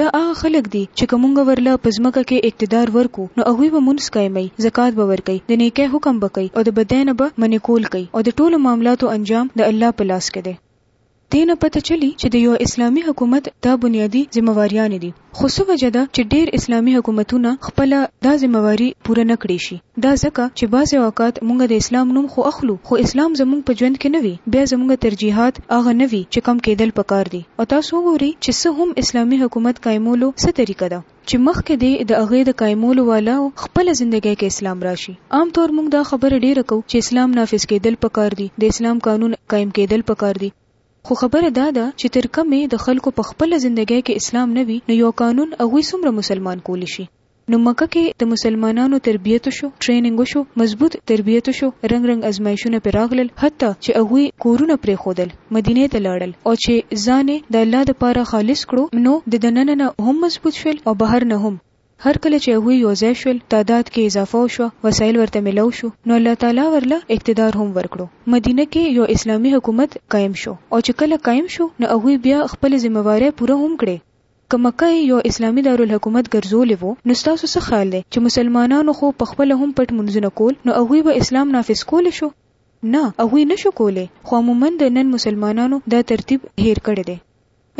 دا هغه خلک دي چې که مونږ ورله په ځمکه کښې اقتدار ورکړو نو هغوی به مونځ قائموي، زکات به ورکوي، د نېکۍ حکم به کوي او د بدۍ نه به منع کول کوي او د ټولو معاملاتو انجام د الله په لاس کښې دی. دې نه پته چلی چې د یوه اسلامي حکومت دا بنیادي ذمه واریانې دي خو څه وجه ده چې ډېر اسلامي حکومتونه خپله دا ذمه واري پوره نه کړې شي. دا ځکه چې بعضې اوقات مونږ د اسلام نوم خو اخلو خو اسلام زمونږ په ژوند کې نه وي بیا زمونږ ترجیحات هغه نه وي چې کوم کیدل پکار دي او تاسو وګوري چې څه هم اسلامي حکومت قایمولو څه طریقه ده چې مخکې دې د هغې د قایمولو واله خپله زندګۍ کې اسلام راشي عام طور مونږ دا خبره ډیره کوو چې اسلام نافذ کیدل پکار دي د اسلام قانون قایم کیدل پکار دي خو خبره دا ده چې تر کومې د خلکو په خپله زندګۍ کې اسلام نه وي نو یو قانون هغوی څومره مسلمان کولی شي نو مکه کې د مسلمانانو تربیت وشو، ټریننګ وشو، مضبوط تربیت وشو، رنګ رنګ ازمایشونه پرې راغلل، حتی چې هغوی کورونه پرېښودل، مدینې ته لاړل او چې ځان یې د الله لپاره خالص کړو، نو د دننه نه هم مضبوط شول او بهر نه هم. هر کله چې هغوی یو ځای شول، تعداد کې اضافه وشوه، وسایل ورته ملاو شو، نو الله تعالی ورله اقتدار هم ورکړو، مدینه کې یو اسلامي حکومت قایم شو او چې کله قایم شو، نو هغوی بیا خپلې ذمه وارۍ پوره هم کړې، که مکه یې یو اسلامي دارالحکومت ګرځولی وو نو ستاسو څه خیال دی چې مسلمانانو خو په خپله هم پټ مونځونه کول نو هغوی به اسلام نافذ کولی شو؟ نه هغوی نه شو کولی خو عموماً د نن مسلمانانو دا ترتیب هیر کړی دی.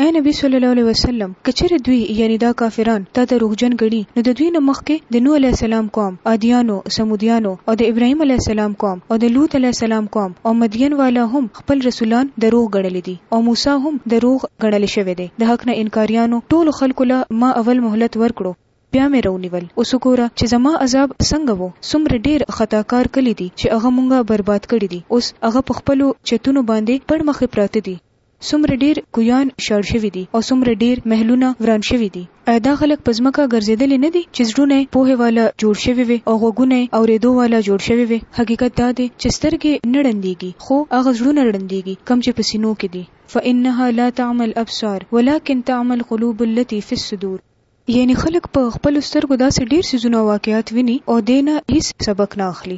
ای نبی صلی الله علیه وسلم! که چېرې دوی یعنی دا کافران تا ته روغجن ګڼي نو د دوی نه مخکې د نوح علیه السلام قوم، عادیانو، ثمودیانو او د ابراهیم علیه السلام قوم او د لوط علیه السلام قوم او مدین والا هم خپل رسولان دروغ ګڼلي دي او موسی هم دروغ ګڼل شوی دی، د حق نه انکاریانو ټولو خلکو له ما اول مهلت ورکړو بیا مې راونیول، اوس وګوره چې زما عذاب څنګه وو، څومره ډېر خطاکار کلي دي چې هغه مونږ برباد کړي دي، اوس هغه په خپلو چتونو باندې پړ مخې پراته دي، څومره ډېر کویان شاړ شوي دي او څومره ډېر محلونه وران شوي دي. ایا دا خلک په ځمکه ګرځېدلي نه دي چې زړونه یې پوهې واله جوړ شوي وي او غوږونه یې اورېدو واله جوړ شوي وي؟ حقیقت دا دی چې سترګې نه ړندېږي، خو هغه زړونه ړندېږي کوم چې په سینو کې دي. فإنها لا تعمي الأبصار ولکن تعمي القلوب التي في الصدور. یعنې خلک په خپلو سترګو داسې ډېر څیزونه او واقعات ویني او دې نه هېڅ سبق نه اخلي.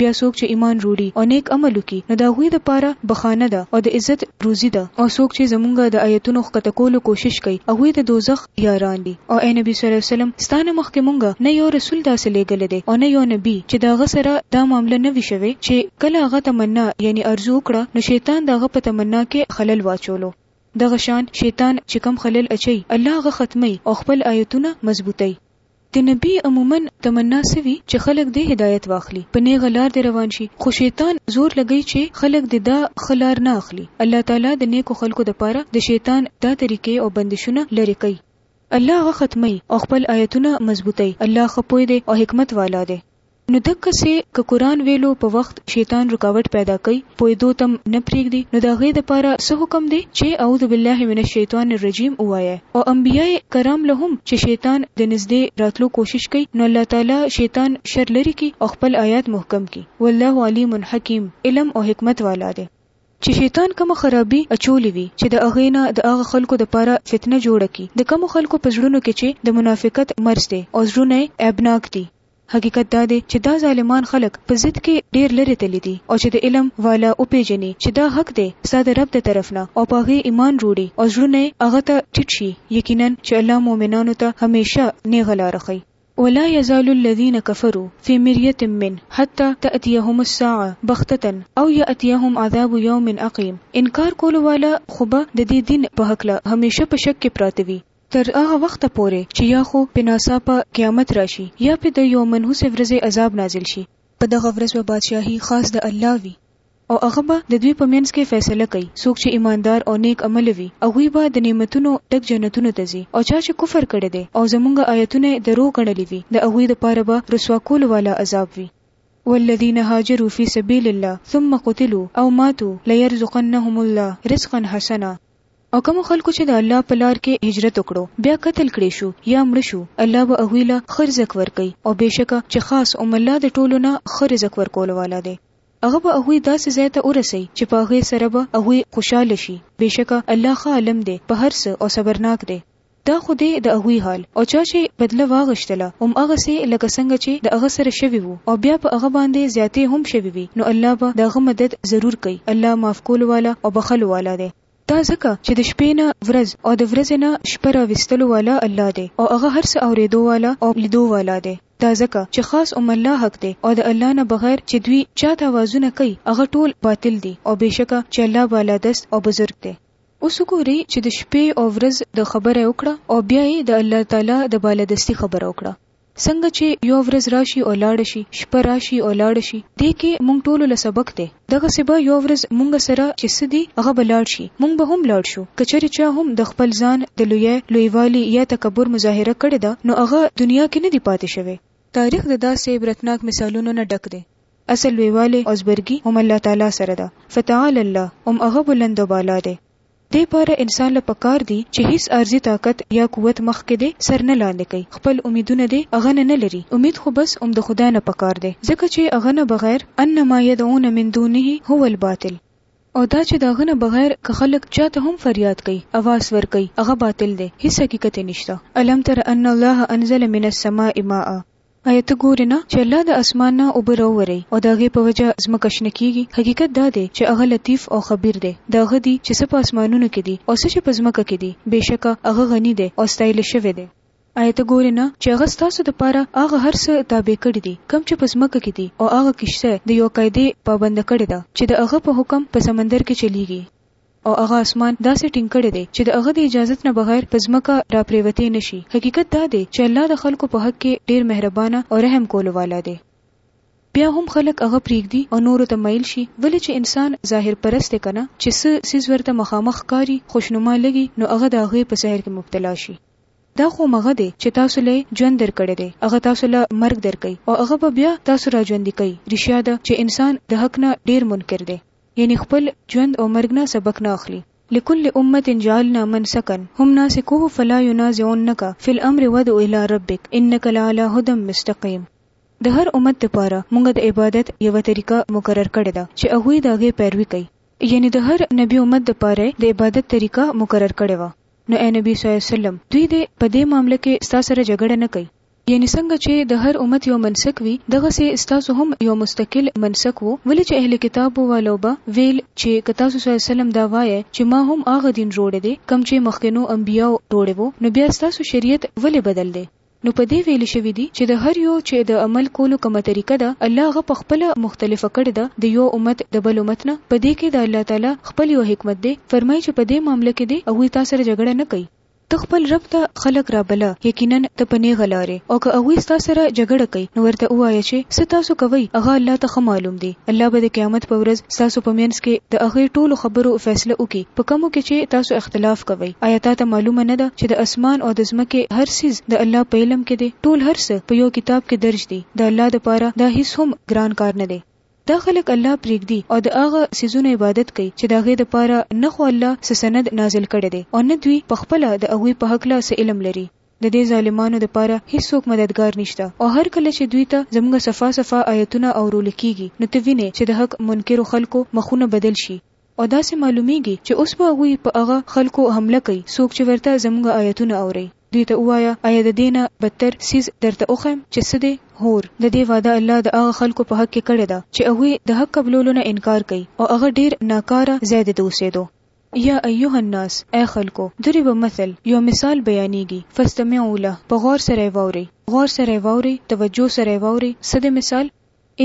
بیا څوک چې ایمان روړي او نیک عمل وکړي نو د هغوی د پاره بخښانه ده او د عزت روزي ده او څوک چې زمونږ د آیتونو ښکته کولو کوشش کوي هغوی د دوزخ یاران دي او ای نبی صلی الله علیه وسلم ستا نه مخکې مونږ نه یو رسول داسې لیږلی دی او نه یو نبی چې د هغه سره دا معامله نه وي شوې چې کله هغه تمنا یعنی ارزو وکړه نو شیطان د هغه په تمنا کې خلل واچولو دغه شان شیطان چې کوم خلل اچوي الله هغه ختموي او خپل آیتونه مضبوطوي. د نبی عموماً تمنا څه وي چې خلک دې هدایت واخلي په نیغه لار دې روان شي خو شیطان زور لګوي چې خلک دې دا ښه لار نه اخلي الله تعالی د نیکو خلکو لپاره د شیطان دا طریقې او بندشونه لرې کوي الله هغه ختموي او خپل آیتونه مضبوطوي الله ښه پوه دی او حکمت والا دی. نو دکه سې که قرآن وېلو په وخت شېطان رکاوټ پېدا کوي پوهېدو ته م نه پرېږدي نو د هغې دپاره څه حکم دې چې اعوذ بالله من الشېطان الرجيم ووايئ او انبياء کرام له هم چې شېطان د نزدې راتلو کوشش کوي نو الله تعالی شېطان شر لرې کړي او خپل آيات محکم کړي والله عليم حکيم علم او حکمت والا دی. چې شېطان کومه خرابي اچولې وي چې د هغې نه د هغه خلکو دپاره فتنه جوړه کړي د کومو خلکو په زړونو کې چې د منافقت مرض دی او زړونه يې عيبناک دي حقیقت دا دی چې دا ظالمان خلک په ضد کې ډیر لرې تللي دي او چې د علم والا وپیژني چې دا حق دی ستا د رب د طرف نه او په هغې ایمان روړي او زړونه یې هغه ته ټیټ شي یقینا چې الله مؤمنانو ته همیشه نیغه لاره ښیي. ولا یزال الذین کفروا فی مریة منه حتی تأتیهم الساعة بغتة او یأتیهم عذاب یوم عقیم، انکار کولو والا خو به د دې دین په هکله همیشه په شک کې پراته وي، تر هغه وخته پورې چې یا خو پې ناڅاپه قیامت راشي یا پې د یوه منحوسې ورځې عذاب نازل شي. په دغه ورځ به بادشاهي خاص د الله وي او هغه به د دوی په منځ کې فیصله کوي، څوک چې ایماندار او نېک عمله وي هغوی به د نعمتونو ډک جنتونو ته ځي او چا چې کفر کړی دی او زمونږ آیتونه یې دروغ ګڼلي وي د هغوی لپاره به رسوا کولو والا عذاب وي. والذین هاجروا فی سبیل الله ثم قتلوا او ماتوا لیرزقنهم الله رزقا حسنا. او کومو خلکو چې د الله په لار کې هجرت وکړو بیا قتل کړې شو یا مړه شو الله به هغوی له ښه رزق ورکوي او بېشکه چې خاص ام الله د ټولو نه ښه رزق ورکولو والا دی. هغه به هغوی داسې ځای ته ورسوي چې په هغې سره به هغوی خوشحاله شي بېشکه الله ښه عالم دی په هر څه او صبرناک دی. دا خو دی د هغوی حال او چا چې بدله واغشتله هم هغسې لکه څنګه چې د هغه سره شوي وو او بیا په هغه باندې زیاتې هم شوي وي نو الله به د هغه مدد ضرور کوي الله معاف کولو والا او بخښلو والا دی. دا ځکه چې د شپې نه ورځ او د ورځې نه شپه راویستلو والا الله دی او هغه هر څه اوریدو والا او لیدو والا دی دا ځکه چې خاص هم الله حق دی او د الله نه بغیر چې دوی چاته اوازونه کوي هغه ټول باطل دي او بېشکه چې الله بالادست او بزرګ دی. اوس وګورئ چې د شپې او ورځ د خبره یې وکړه او بیا یې د الله تعالی د بالادستي خبره وکړه. څنګه چې یوه ورځ راشي او لاړه شي، شپه راشي او لاړه شي، دې کې موږ ټولو له سبق دی. دغسې به یوه ورځ موږ سره چې څه دي هغه به لاړ شي، موږ به هم لاړ شو. که چېرې چا هم د خپل ځان د لویۍ، لویوالي یا تکبر مظاهره کړې ده، نو هغه دنیا کې نه دی پاتې شوی. تاریخ د داسې عبرتناک مثالونو نه ډک دی. اصل لویوالی او ځبرګي هم الله تعالی سره ده، فتعالی الله، هم هغه بلند او بالا دی. دې پاره انسان له په کار دي چې هیڅ عارضي طاقت یا قوت مخکې دې سر نه لاندې کوي، خپل امیدونه دې هغه نه نه لري، امید خو بس هم د خدای نه په کار دی، ځکه چې هغه نه بغیر، ان ما یدعون من دونه هو الباطل، او دا چې د هغه نه بغیر که خلک چا ته هم فریاد کوي، اواز ورکوي، هغه باطل دی، هیڅ حقیقت یې نشته، الم تر ان الله انزل من السماء ماء، ایا ته ګورې نه چې الله د اسمان نه اوبه راووری او د هغې په وجه ځمکه شنه کېږي؟ حقیقت دا دی چې هغه لطیف او خبیر دی، د هغه دي چې څه په اسمانونو کې دي او څه چې په ځمکه کې دي، بېشکه هغه غني دی او ستایل شوی دی. ایا ته ګورې نه چې هغه ستاسو دپاره هغه هر څه تابع کړي دي کوم چې په ځمکه کې دي او هغه کښته د یوه قاعدې پابنده کړې ده چې د هغه په حکم په سمندر کې چلېږي. او هغه اسمان داسې ټینګ کړی دی چې د هغه د اجازت نه بغیر په ځمکه را پرېوتی نه شي، حقیقت دا دی چې الله د خلکو په حق کې ډېر مهربانه او رحم کولو والا دی. بیا هم خلک هغه پرېږدي او نورو ته مئیل شي، ولې چې انسان ظاهر پرست دی که نه، چې څه څیز ورته مخامخ ښکاري، خوشنما لګي، نو هغه د هغې په سحر کې مبتلا شي. دا خو همغه دی چې تاسو له یې ژوند درکړی دی، هغه تاسو له مرګ درکوي او هغه به بیا تاسو راژوندي کوي، رښیا ده چې انسان د حق نه ډېر منکر دی. یعنی خپل ژوند او مرګ نه سبق نه اخلی لکل امة جعلنا منسکا هم ناسکوه فلا ینازعنک فی الامر ودع الی ربک انک لعلی هدی مستقیم د هر امت لپاره مونږ د عبادت یوه طریقه مقرر کړی ده چی هغوی د هغی پیروی کوي یعنی د هر نبی امت لپاره یې د عبادت طریقه مقرر کړی وه نو ای نبی صلی الله علیه وسلم دوی دی په دی معامله کی ستا سره جګړه نه کوي. یعنی څنګه چه د هر امت یو منسک وی دغسی ستاسو هم یو مستقل منسک وو ولی چه اهل کتابو والو به ویل چه که تاسو صلی الله علیه وسلم دا وایه چه ما هم هغه دین روړی دی کوم چه مخکنو انبیاو روړی وو نو بیا ستاسو شریعت ولی بدل دی نو په دی ویل شوی دی چه د هر یو چه د عمل کولو کومه طریقه ده الله هغه په خپله مختلفه کړی ده د یو امت د بل امت نه په دی کی د الله تعالی خپل یو حکمت دی فرمایی چه په دی معامله کی دی هغوی تاسره جګړه نه کوي ته خپل رب ته خلک رابله، یقینا ته په نېغه لار یې، او که هغوی ستا سره جګړه کوي، نو ورته ووایه چې څه تاسو کوئ، هغه الله ته ښه معلوم دي. الله به د قیامت په ورځ ستاسو په منځ کې د هغې ټولو خبرو فیصله وکړي، په کومو کې چې تاسو اختلاف کوئ. ایا تا ته معلومه نه ده چې د اسمان او د ځمکې هر څیز د الله په علم کې دی؟ ټول هر څه په یو کتاب کې درج دي. د الله لپاره دا هیڅ هم ګران کار نه دی. دا خلک الله پرېږدي او د هغه څیزونو عبادت کوي چې د هغې لپاره نه خو الله څه سند نازل کړی دی او نه دوی په خپله د هغوی په هکله څه علم لري. د دې ظالمانو لپاره هیڅوک مددګار نشته او هر کله چې دوی ته زموږ صفا صفا آیتونه اورول کیږي نو ته وینې چې د حق منکرو خلکو مخونه بدل شي. او داسې معلومېږي چې اوس به هغوی په هغه خلکو حمله کوي څوک چې ورته زموږ آیتونه اوري. دوی ته ووایه، ایا د دې نه بدتر څیز درته وښیم چې څه دی؟ حور، د دې وعده الله د هغه خلکو په حق کې کړې ده چې هغوی د حق قبلولو نه انکار کوي او هغه ډېر ناکاره ځای دی د اوسېدو. یا ایها الناس، ای خلکو، ضرب مثل، یو مثال بیانېږي، فاستمعوا له، په غور سره یې واورئ، غور سره یې واورئ، توجه سره یې واورئ، څه دی مثال؟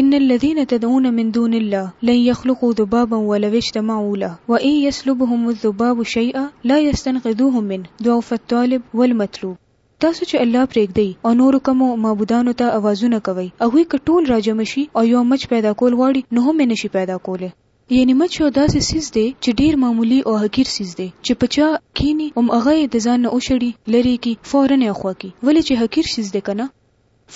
ان الذين تدعون من دون الله لن يخلقوا ذبابا ولو اجتمعوا له وان يسلبهم الذباب شيئا لا يستنقذوه منه ضعف الطالب والمطلوب تاسو چې الله پرېږدئ او نورو کومو معبودانو ته اوازونه کوئ هغوی که ټول راجمع شي او یو مچ پیدا کول غواړي نو هم یې نه شي پیدا کولی. یعنې مچ یو داسې څیز دی چې ډېر معمولي او حقیر څیز دی چې په چا کښېني هم هغه یې د ځان نه وشړي، لرې کړي، فوراً یې اخوا کړي ولې چې حقیر څیز دی که نه؟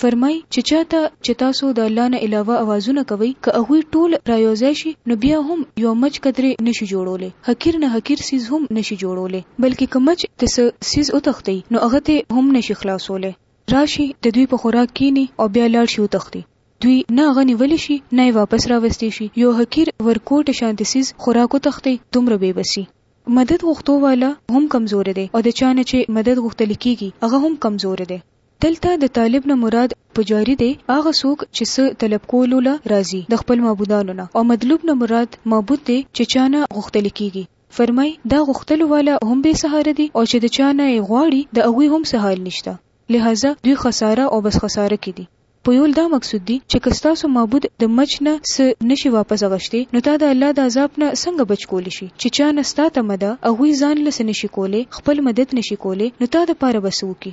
فرمايي چې چا ته چې تاسو د الله نه علاوه اوازونه کوئ که هغوی ټول رايوځای شي نو بيا هم يوه مچ قدرې نه شي جوړولی حقير نه حقير څيز هم نه شي جوړولی بلکې که مچ ته څه څيز وتښتوي نو هغه ترې هم نه شي خلاصولی راشي د دوی په خوراک کيني او بيا لاړ شي وتښتي دوی نه هغه نيولی شي نه يې واپس راوستی شي يو حقير ورکوټ شانتې څيز خوراک وتښتي دومره بې بسي. مدد غوښتو والا هم کمزوری دی او د چا نه چې مدد غوښتل کيږي هغه هم کمزوری دی دلته د طالب نه مراد پجاري دی هغه څوک چې څه طلب کولو له راځي د خپل معبودانو نه او مطلوب نه مراد معبود دی چې چا نه غوښتل کیږي فرمايي دا غوښتلو والا هم بې سهاره دي او چې د چا نه یې غواړي د هغوی هم څه حال نشته لهذا دوی خساره او بس خساره کې دي پویول دا مقصود دي چې که ستاسو معبود د مچ نه څه نشي واپس غشتې نو تا د الله د عذاب نه څنګه بچ کولی شي چې چا نه ستا تمه ده هغوی ځان له څه نشي کولی خپل مدد نشي کولی نو تا دپاره به څه وکړي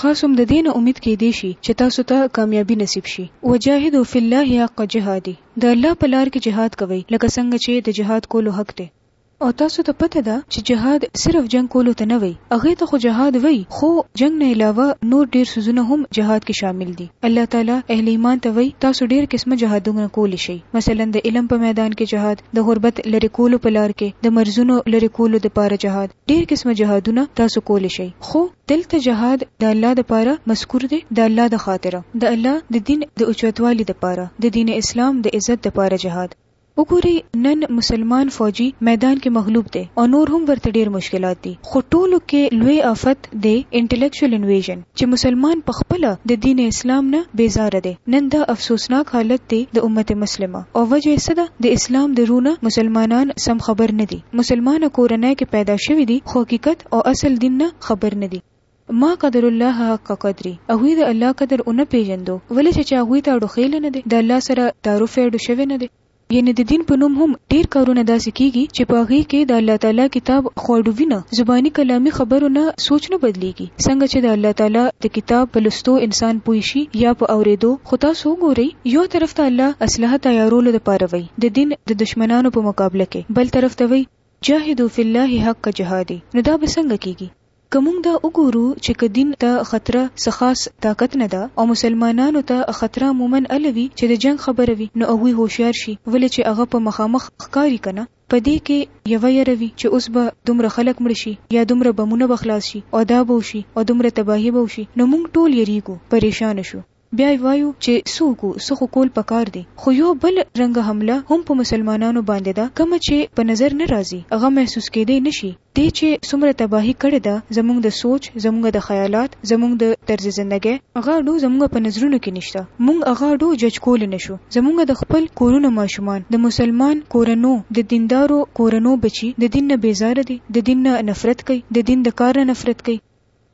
خاص هم د دې نه امید کیدی شي چې تاسو ته کامیابي نصیب شي. وجاهدو فی الله حق جهادی، د الله په لار کې جهاد کوئ لکه څنګه چې د جهاد کولو حق دی. او تاسو ته پته ده چې جهاد صرف جنګ کولو ته نه وایي، هغې ته خو جهاد وایي خو جنګ نه علاوه نور ډیر څیزونه هم جهاد کې شامل دي. الله تعالی اهل ایمان ته وایي تاسو ډیر قسمه جهادونه کولی شئ، مثلا د علم په میدان کې جهاد، د غربت لرې کولو په لار کې، د مرضونو لرې کولو دپاره جهاد، ډیر قسمه جهادونه تاسو کولی شئ خو دلته جهاد د الله دپاره مذکور دی د الله د خاطر د الله د دین د اوچتوالي دپاره د دین اسلام د عزت دپاره جهاد وګورئ نن مسلمان فوجي میدان کې مغلوب دی او نور هم ورته ډیر مشکلات دي خو ټولو کې لوی آفت دی انټلیکچوال انویژن. چې مسلمان په خپله د دین اسلام نه بیزاره دی نن دا افسوسناک حالت دی د امت مسلمه او وجه یې څه ده د اسلام د روح نه مسلمانان سم خبر نه دي مسلمانه کورنۍ کې پیدا شوي دي خو حقیقت او اصل دین نه خبر نه دي. ما قدروا الله حق قدره هغوی د الله قدر ونه پیژندو ولې چې چا هغوی ته اړوخیلی نه دی د الله سره تعارف یې اړو شوی نه دی. یعنې د دین په نوم هم ډېر کارونه داسې کېږي چې په هغې کې د الله تعالی کتاب خواډوي نه، زباني کلامي خبرو نه سوچ نه بدلېږي، څنګه چې د الله تعالی د کتاب په لوستو انسان پوه شي یا په اورېدو، خو تاسو وګورئ یو طرف ته الله اصلاح تیارولو لپاره وایي، د دین د دښمنانو په مقابله کې، بل طرف ته وایي، جاهدوا فی الله حق جهاده، نو دا به څنګه کېږي؟ که موږ دا وګورو چې که دین ته خطره څه خاص طاقت نه ده او مسلمانانو ته خطره عموماً هله وي چې د جنګ خبره وي نو هغوی هوښیار شي ولې چې هغه په مخامخ ښکاري کنه په دې کې یوه یره وي چې اوس به دومره خلک مړ شي یا دومره بمونه به خلاص شي او دا به وشي او دومره تباهي به وشي نو موږ ټول یریږو پریشانه شو بیا وایو چې څه وکړو څه خو کول پکار دي خو یو بل رنګه حمله هم په مسلمانانو باندې ده کومه چې په نظر نه راځي هغه محسوس کیدی نه شي دې چې څومره تباهي کړې ده زموږ د سوچ زموږ د خیالات زموږ د طرز زندګۍ هغه اډو زموږ په نظرونو کې نشته موږ هغه اډو جج کولی نه شو زموږ د خپل کورونو ماشومان د مسلمان کورنو د دیندارو کورنو بچي د دین نه بیزاره دي د دین نه نفرت کوي د دین د کار نه نفرت کوي.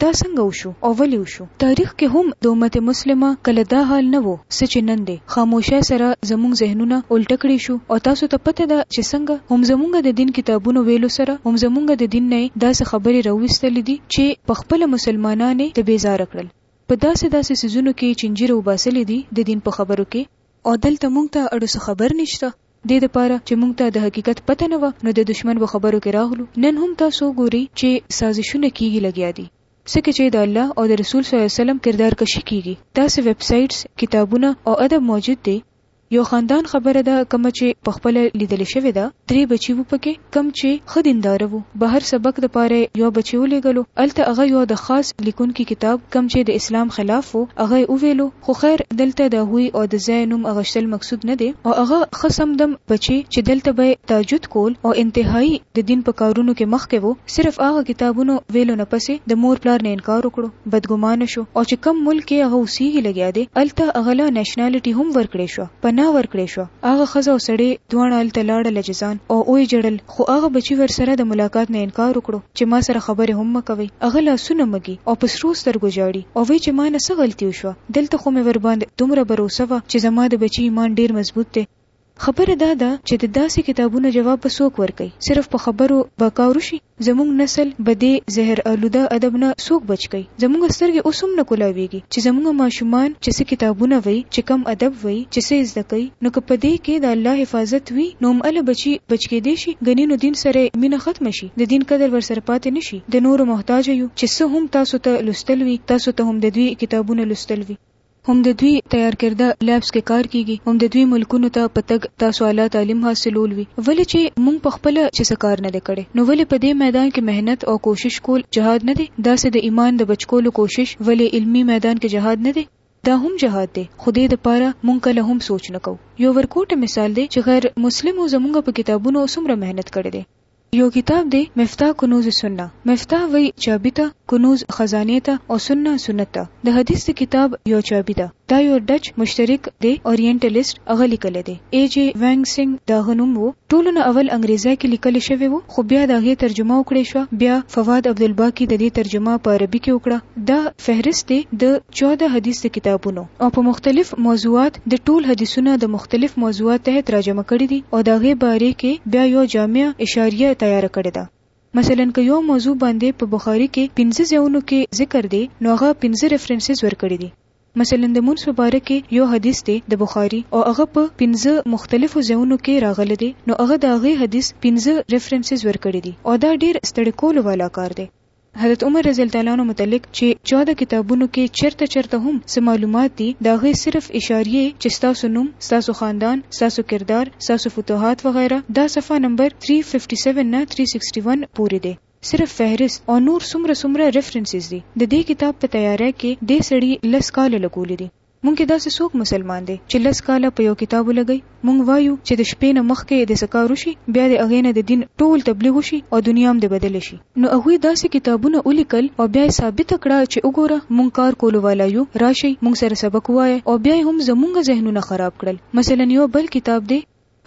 دا څنګه وشو او ولې وشو؟ تاریخ کې هم د امت مسلمه کله دا حال نه وو څه چې نن دی. خاموشۍ سره زموږ ذهنونه الټه کړې شو او تاسو ته پته ده چې څنګه؟ هم زموږ د دین کتابونو ویلو سره هم زموږ د دین نه یې داسې خبرې راوویستلې دي چې په خپله مسلمانان یې د بیزاره کړل. په داسې داسې څیزونو کې یې چنجیره وباسلې دي د دین په خبرو کې. او دلته موږ ته اړو څه خبر نشته. دې دپاره چې مونږ ته د حقیقت پته نه وه نو د دشمن و خبرو کې راغلو نن هم تا سو ګوري چې سازشونه کیږي لګیا دي څکه چې د الله او د رسول صلی الله علیه وسلم کردار کشي کیږي داسې ویب سایټس کتابونه او ادب موجود دی یو خاندان خبره ده کومه چې پخپله لیدل شوې ده درې بچي وو پکې کوم چي ښه دینداره وو بهر سبق د پاره یې یو بچي ولیږلو هلته هغه یو د خاص لیکونکي کتاب کوم چي د اسلام خلاف وو هغه یې وویلو خو خیر دلته د هغوی او د ځای نوم اغشتل مقصود نه دی او هغه ښه سم دم بچي چي دلته به یې تهجد کول او انتهایی د دین په کارونو کي مخکي وو صرف هغه کتابونو ویلو نه پسي د مور پلار نه انکار وکړو بدګومانه شو او چي کوم ملک کي هغه اوسیږي لګیا دی هلته هغه له نیشنالټي هم ورکړې شوه پناه ورکړې شوه. هغه ښځه او سړی دواړه هلته لاړل عاجزان او ویې ژړل، خو هغه بچي ورسره د ملاقات نه انکار وکړو چې ما سره خبرې هم مه کوئ. هغه لاسونه مږي او په سرو سترګو ژاړي او وایي چې ما نه څه غلطي وشوه، دلته خو مې ورباندې دومره بروسه وه چې زما د بچي ایمان ډېر مضبوط دی. خبره دا ده چې د داسې کتابونو جواب به څوک ورکوي؟ صرف په خبرو به کار وشي؟ زموږ نسل به دې زهر آلوده ادب نه څوک بچ کړي؟ زموږ سترګې اوس هم نه کولاوېږي چې زموږ ماشومان چې څه کتابونه وي، چې کوم ادب وي، چې څه زده کوي، نو که په دې کې د الله حفاظت وي، نو هماله بچي بچ کېدای شي، ګني نو دین سره یې مینه ختمه شي، د دین قدر ورسره پاتې نه شي، د نورو محتاجه یو، چې څه هم تاسو ته لوستل وي، تاسو ته هم د دوی کتابونه لوستل وي. هم د دوی تیارکرده لیبس کې کار کیږي هم د دوی ملکونو ته په تګ تاسو اعلی تعلیم حاصلول وي ولې چې مونږ په خپله چې څه کار نه دی کړی نو ولې په دې میدان کې محنت او کوشش کول جهاد نه دی داسې د ایمان د بچکولو کوشش ولې علمي میدان کې جهاد نه دی دا هم جهاد دی خو دې د پاره مونږ کله هم سوچ نه کوو یو ورکوټه مثال دی چې غیر مسلمو زمونږ په کتابونو څومره محنت کړی دی. یو کتاب دی مفتاح کنوز السنه مفتاح وایي چابي ته، کنوز خزانې ته او سنه سنت ته د حدیث د کتاب یو چابي ده دا یو ډچ مشترک دی اورینټلسټ هغه لیکلی دی ای جې وینګ سینګ د هغه نوم وو ټولو نه اول انګریزی کې لیکل شوی وو خو بیا د هغې ترجمه وکړی شوه بیا فواد عبدالباقي د دې ترجمه په عربي کې وکړه دا فهرست دی د چوده حدیث د کتابونو. او په مختلف موضوعات د ټول حدیثونه د مختلف موضوعات تحت راجمع کړی دی او دا غي باره کې بیا یو جامع اشاریه تیار کړی ده مثلا که یو موضوع باندې په بخاری کې پنځه ځایونو کې ذکر دی نو هغه پنځه ریفرنسز ورکړی دی مثلا د مونږ په باره کې یو حدیث دی د بخاری او هغه په پنځه مختلفو ځایونو کې راغلی دی نو هغه د هغه حدیث پنځه ریفرنسز ورکړی دی او دا ډیر ستړی کولو والا کار دی حضرت عمر رضی الله عنه متعلق چي چوده کتابونو کي چرته چرته هم څه معلومات دي د هغه صرف اشاريې چي ستاسو نوم، ستاسو خاندان، ستاسو کردار، ستاسو فتوحات وغيره دا صفحه نمبر تري ففټي سیون نه تري سکسټي ون پوري دی صرف فهرست او نور څومره څومره ريفرنسز دي د دې کتاب په تياره کي دې سړي لس کاله لګولي دي. مونږ کې داسې څوک مسلمان دی چې لس کاله په یو کتاب ولګی؟ مونږ وایو چې د شپې نه مخکې یې د څه کار وشي بیا د هغې نه د دین ټول تبلیغ وشي او دنیا هم د بدله شي. نو هغوی داسې کتابونه ولیکل او بیا یې ثابته کړه چې وګوره مونږ کار کولو والا یو راشئ مونږ سره سبق ووایه او بیا یې هم زمونږ ذهنونه خراب کړل. مثلا یو بل کتاب دی.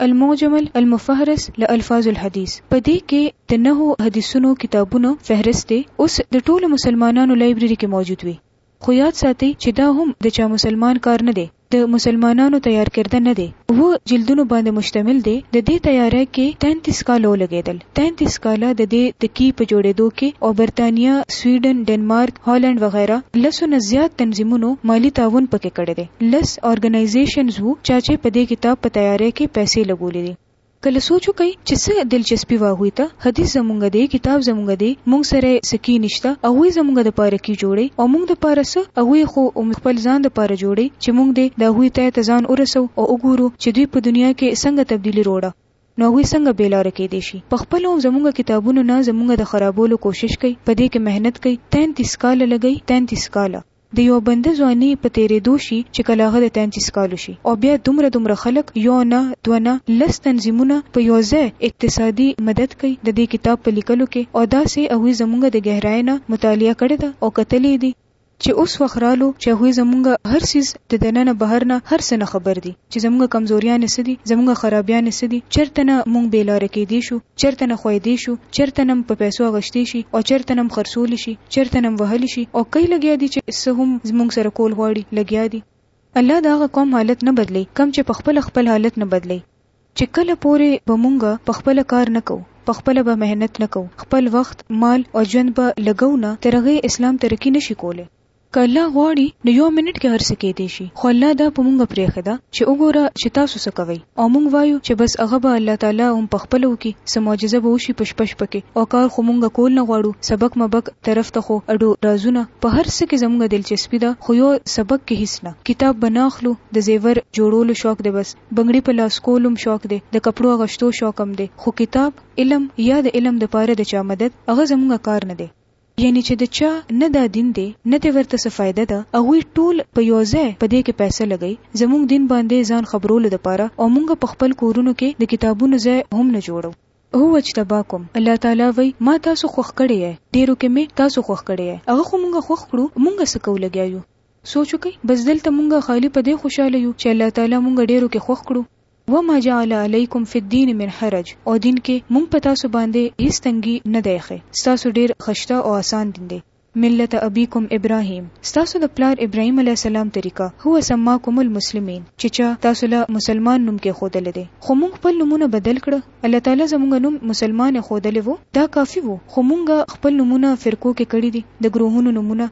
المعجمل المفهرس لألفاظ الحدیث په دې کې د نهو حدیثونو کتابونو فهرست دی اوس د ټولو مسلمانانو لایبرري کې موجود وي. خو یاد ساتئ چې دا هم د چا مسلمان کار نه دی، د مسلمانانو تیار کرده نه دی، اووه جلدونو باندې مشتمل دی، د دې تیاری کې تینتیس کاله ولګیدل، تینتیس کاله د دې د کی په جوړیدو کې او برتانیا، سویډن، ډنمارک، هالنډ وغیره لسو نه زیات تنظیمونو مالی تعاون پکې کړی دی، لس ارګنایزیشنز وو چا چې په دې کتاب په تیاری کې پیسې لګولی دی. کله سوچ وکړئ چې څه دلچسپي وه هغوی ته، حدیث زمونږ دی، کتاب زمونږ دی، مونږ سره یې څه کی نشته، هغوی زمونږ دپاره کی جوړوي او مونږ دپاره څه، هغوی خو هم خپل ځان دپاره جوړوي چې مونږ دې د هغوی تای ته ځان ورسوو او وګورو چې دوی په دنیا کې څنګه تبدیلي روړه نو هغوی څنګه بې لاره کیدای شي، په خپله هم زمونږ کتابونو نه زمونږ د خرابولو کوشش کوي، په دې کې محنت کوي، تینتیس کاله لګوي، تینتیس کاله. د یوه بنده ځواني په تېرېدو شي چې کله هغه د تینتیس کالو شي او بیا دومره دومره خلک، یو نه، دوه نه، لس تنظیمونه په یو ځای اقتصادي مدد کوي د دې کتاب په لیکلو کې او داسې هغوی زموږ د ګهرایۍ نه مطالعه کړې ده او کتلي یې دي چې اوس وخت رالو چې هغوی زموږ هر څیز د دننه بهر نه هر څه نه خبر دي. چې زموږ کمزوریانې څه دي، زموږ خرابیانې څه دي، چېرته نه موږ بې لارې کېدی شو، چېرته نه خویدی شو، چېرته نه په پیسو اغشتې شي او چېرته نه خرڅولي شي، چېرته نه وهلي شي او کئ لګیا دي چې څه هم زموږ سره کول غواړي لګیا دي. الله د هغه قوم حالت نه بدلوي کوم چې پخپله خپل حالت نه بدلوي. چې کله پورې به موږ پخپله کار نه کوو، پخپله به محنت نه کوو، خپل وخت، مال او ژوند به لګوو نه تر هغې اسلام ترقي نه شي کولی. که الله غواړي نو یو منټ کې هر څه کیدی شي خو الله دا په مونږ پریښې ده چې وګوره چې تاسو څه کوئ او مونږ وایو چې بس هغه به الله تعالی هم په خپله وکړي څه معجزه به وشي په شپه شپه کې او کار خو مونږ کول نه غواړو سبک مبک طرف ته خو اډو رازونه په هر څه کې زمونږ دلچسپي ده خو یو سبک کې هیڅ نه کتاب به نه اخلو د زیور جوړولو شوق دی بس بنګړي په لاس کول هم شوق دی د کپړو اغشتو شوق هم دی خو کتاب علم یا د علم د پاره د چا مدد هغه زمونږ کار نه دی یعنی چې د چا نه دا دین دی نه ته ورته څه فایده ده هغوی ټول په یو ځای په دې کې پیسه لګوي زموږ دین باندې ځان خبرولو لپاره او موږ په خپل کورونو کې د کتابونو ځای هم نه جوړو. هو اجتباکم، الله تعالی وایي ما تاسو خوښ کړي یئ، ډېرو کې مې تاسو خوښ کړي یئ، هغه خو موږ خوښ کړو موږ څه کوو لګیا یو. سوچ وکړئ بس دلته موږ خالي په دې خوشاله یو چې الله تعالی موږ ډېرو کې خوښ کړو. وما جعل علیکم فی الدین من حرج او دین کې مونږ په تاسو باندې هیڅ تنګي نه دی ایښی، ستاسو ډېر خشته او اسان دین دی، ملة ابیکم ابراهیم، ستاسو د پلار ابراهیم علیه السلام طریقه، هو سماکم المسلمین، چې چا تاسو له مسلمان نوم کېښودلی دی، خو مونږ خپل نومونه بدل کړه، الله تعالی زمونږ نوم مسلمان اېښودلی وو، دا کافي وو، خو مونږ خپل نومونه فرقو کې کړي دي، د ګروهونو نومونه.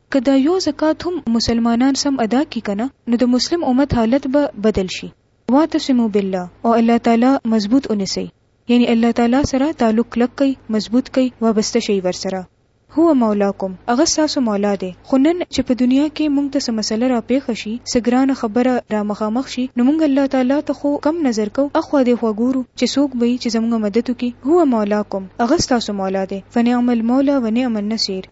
که دا يو زکات هم مسلمانان سم ادا کړي کنه نو د مسلم امت حالت به بدل شي واعتصموا بالله او الله تعالی مضبوط ونيسئ يعني الله تعالی سره تعلق کلک کړئ مضبوط کړئ وابسته شئ ورسره هو مولاکم هغه ستاسو مولا دی خو نن چې په دنیا کې مونږ ته څه مسله را پېښه شي څه ګرانه خبره را مخامخ شي نو مونږ الله تعالی ته خو کم نظر کوو اخوا دې خوا ګورو چې څوک به چې زمونږ مدد وکړي هو مولاکم هغه ستاسو مولا دی فنعم المولا ونعم النصير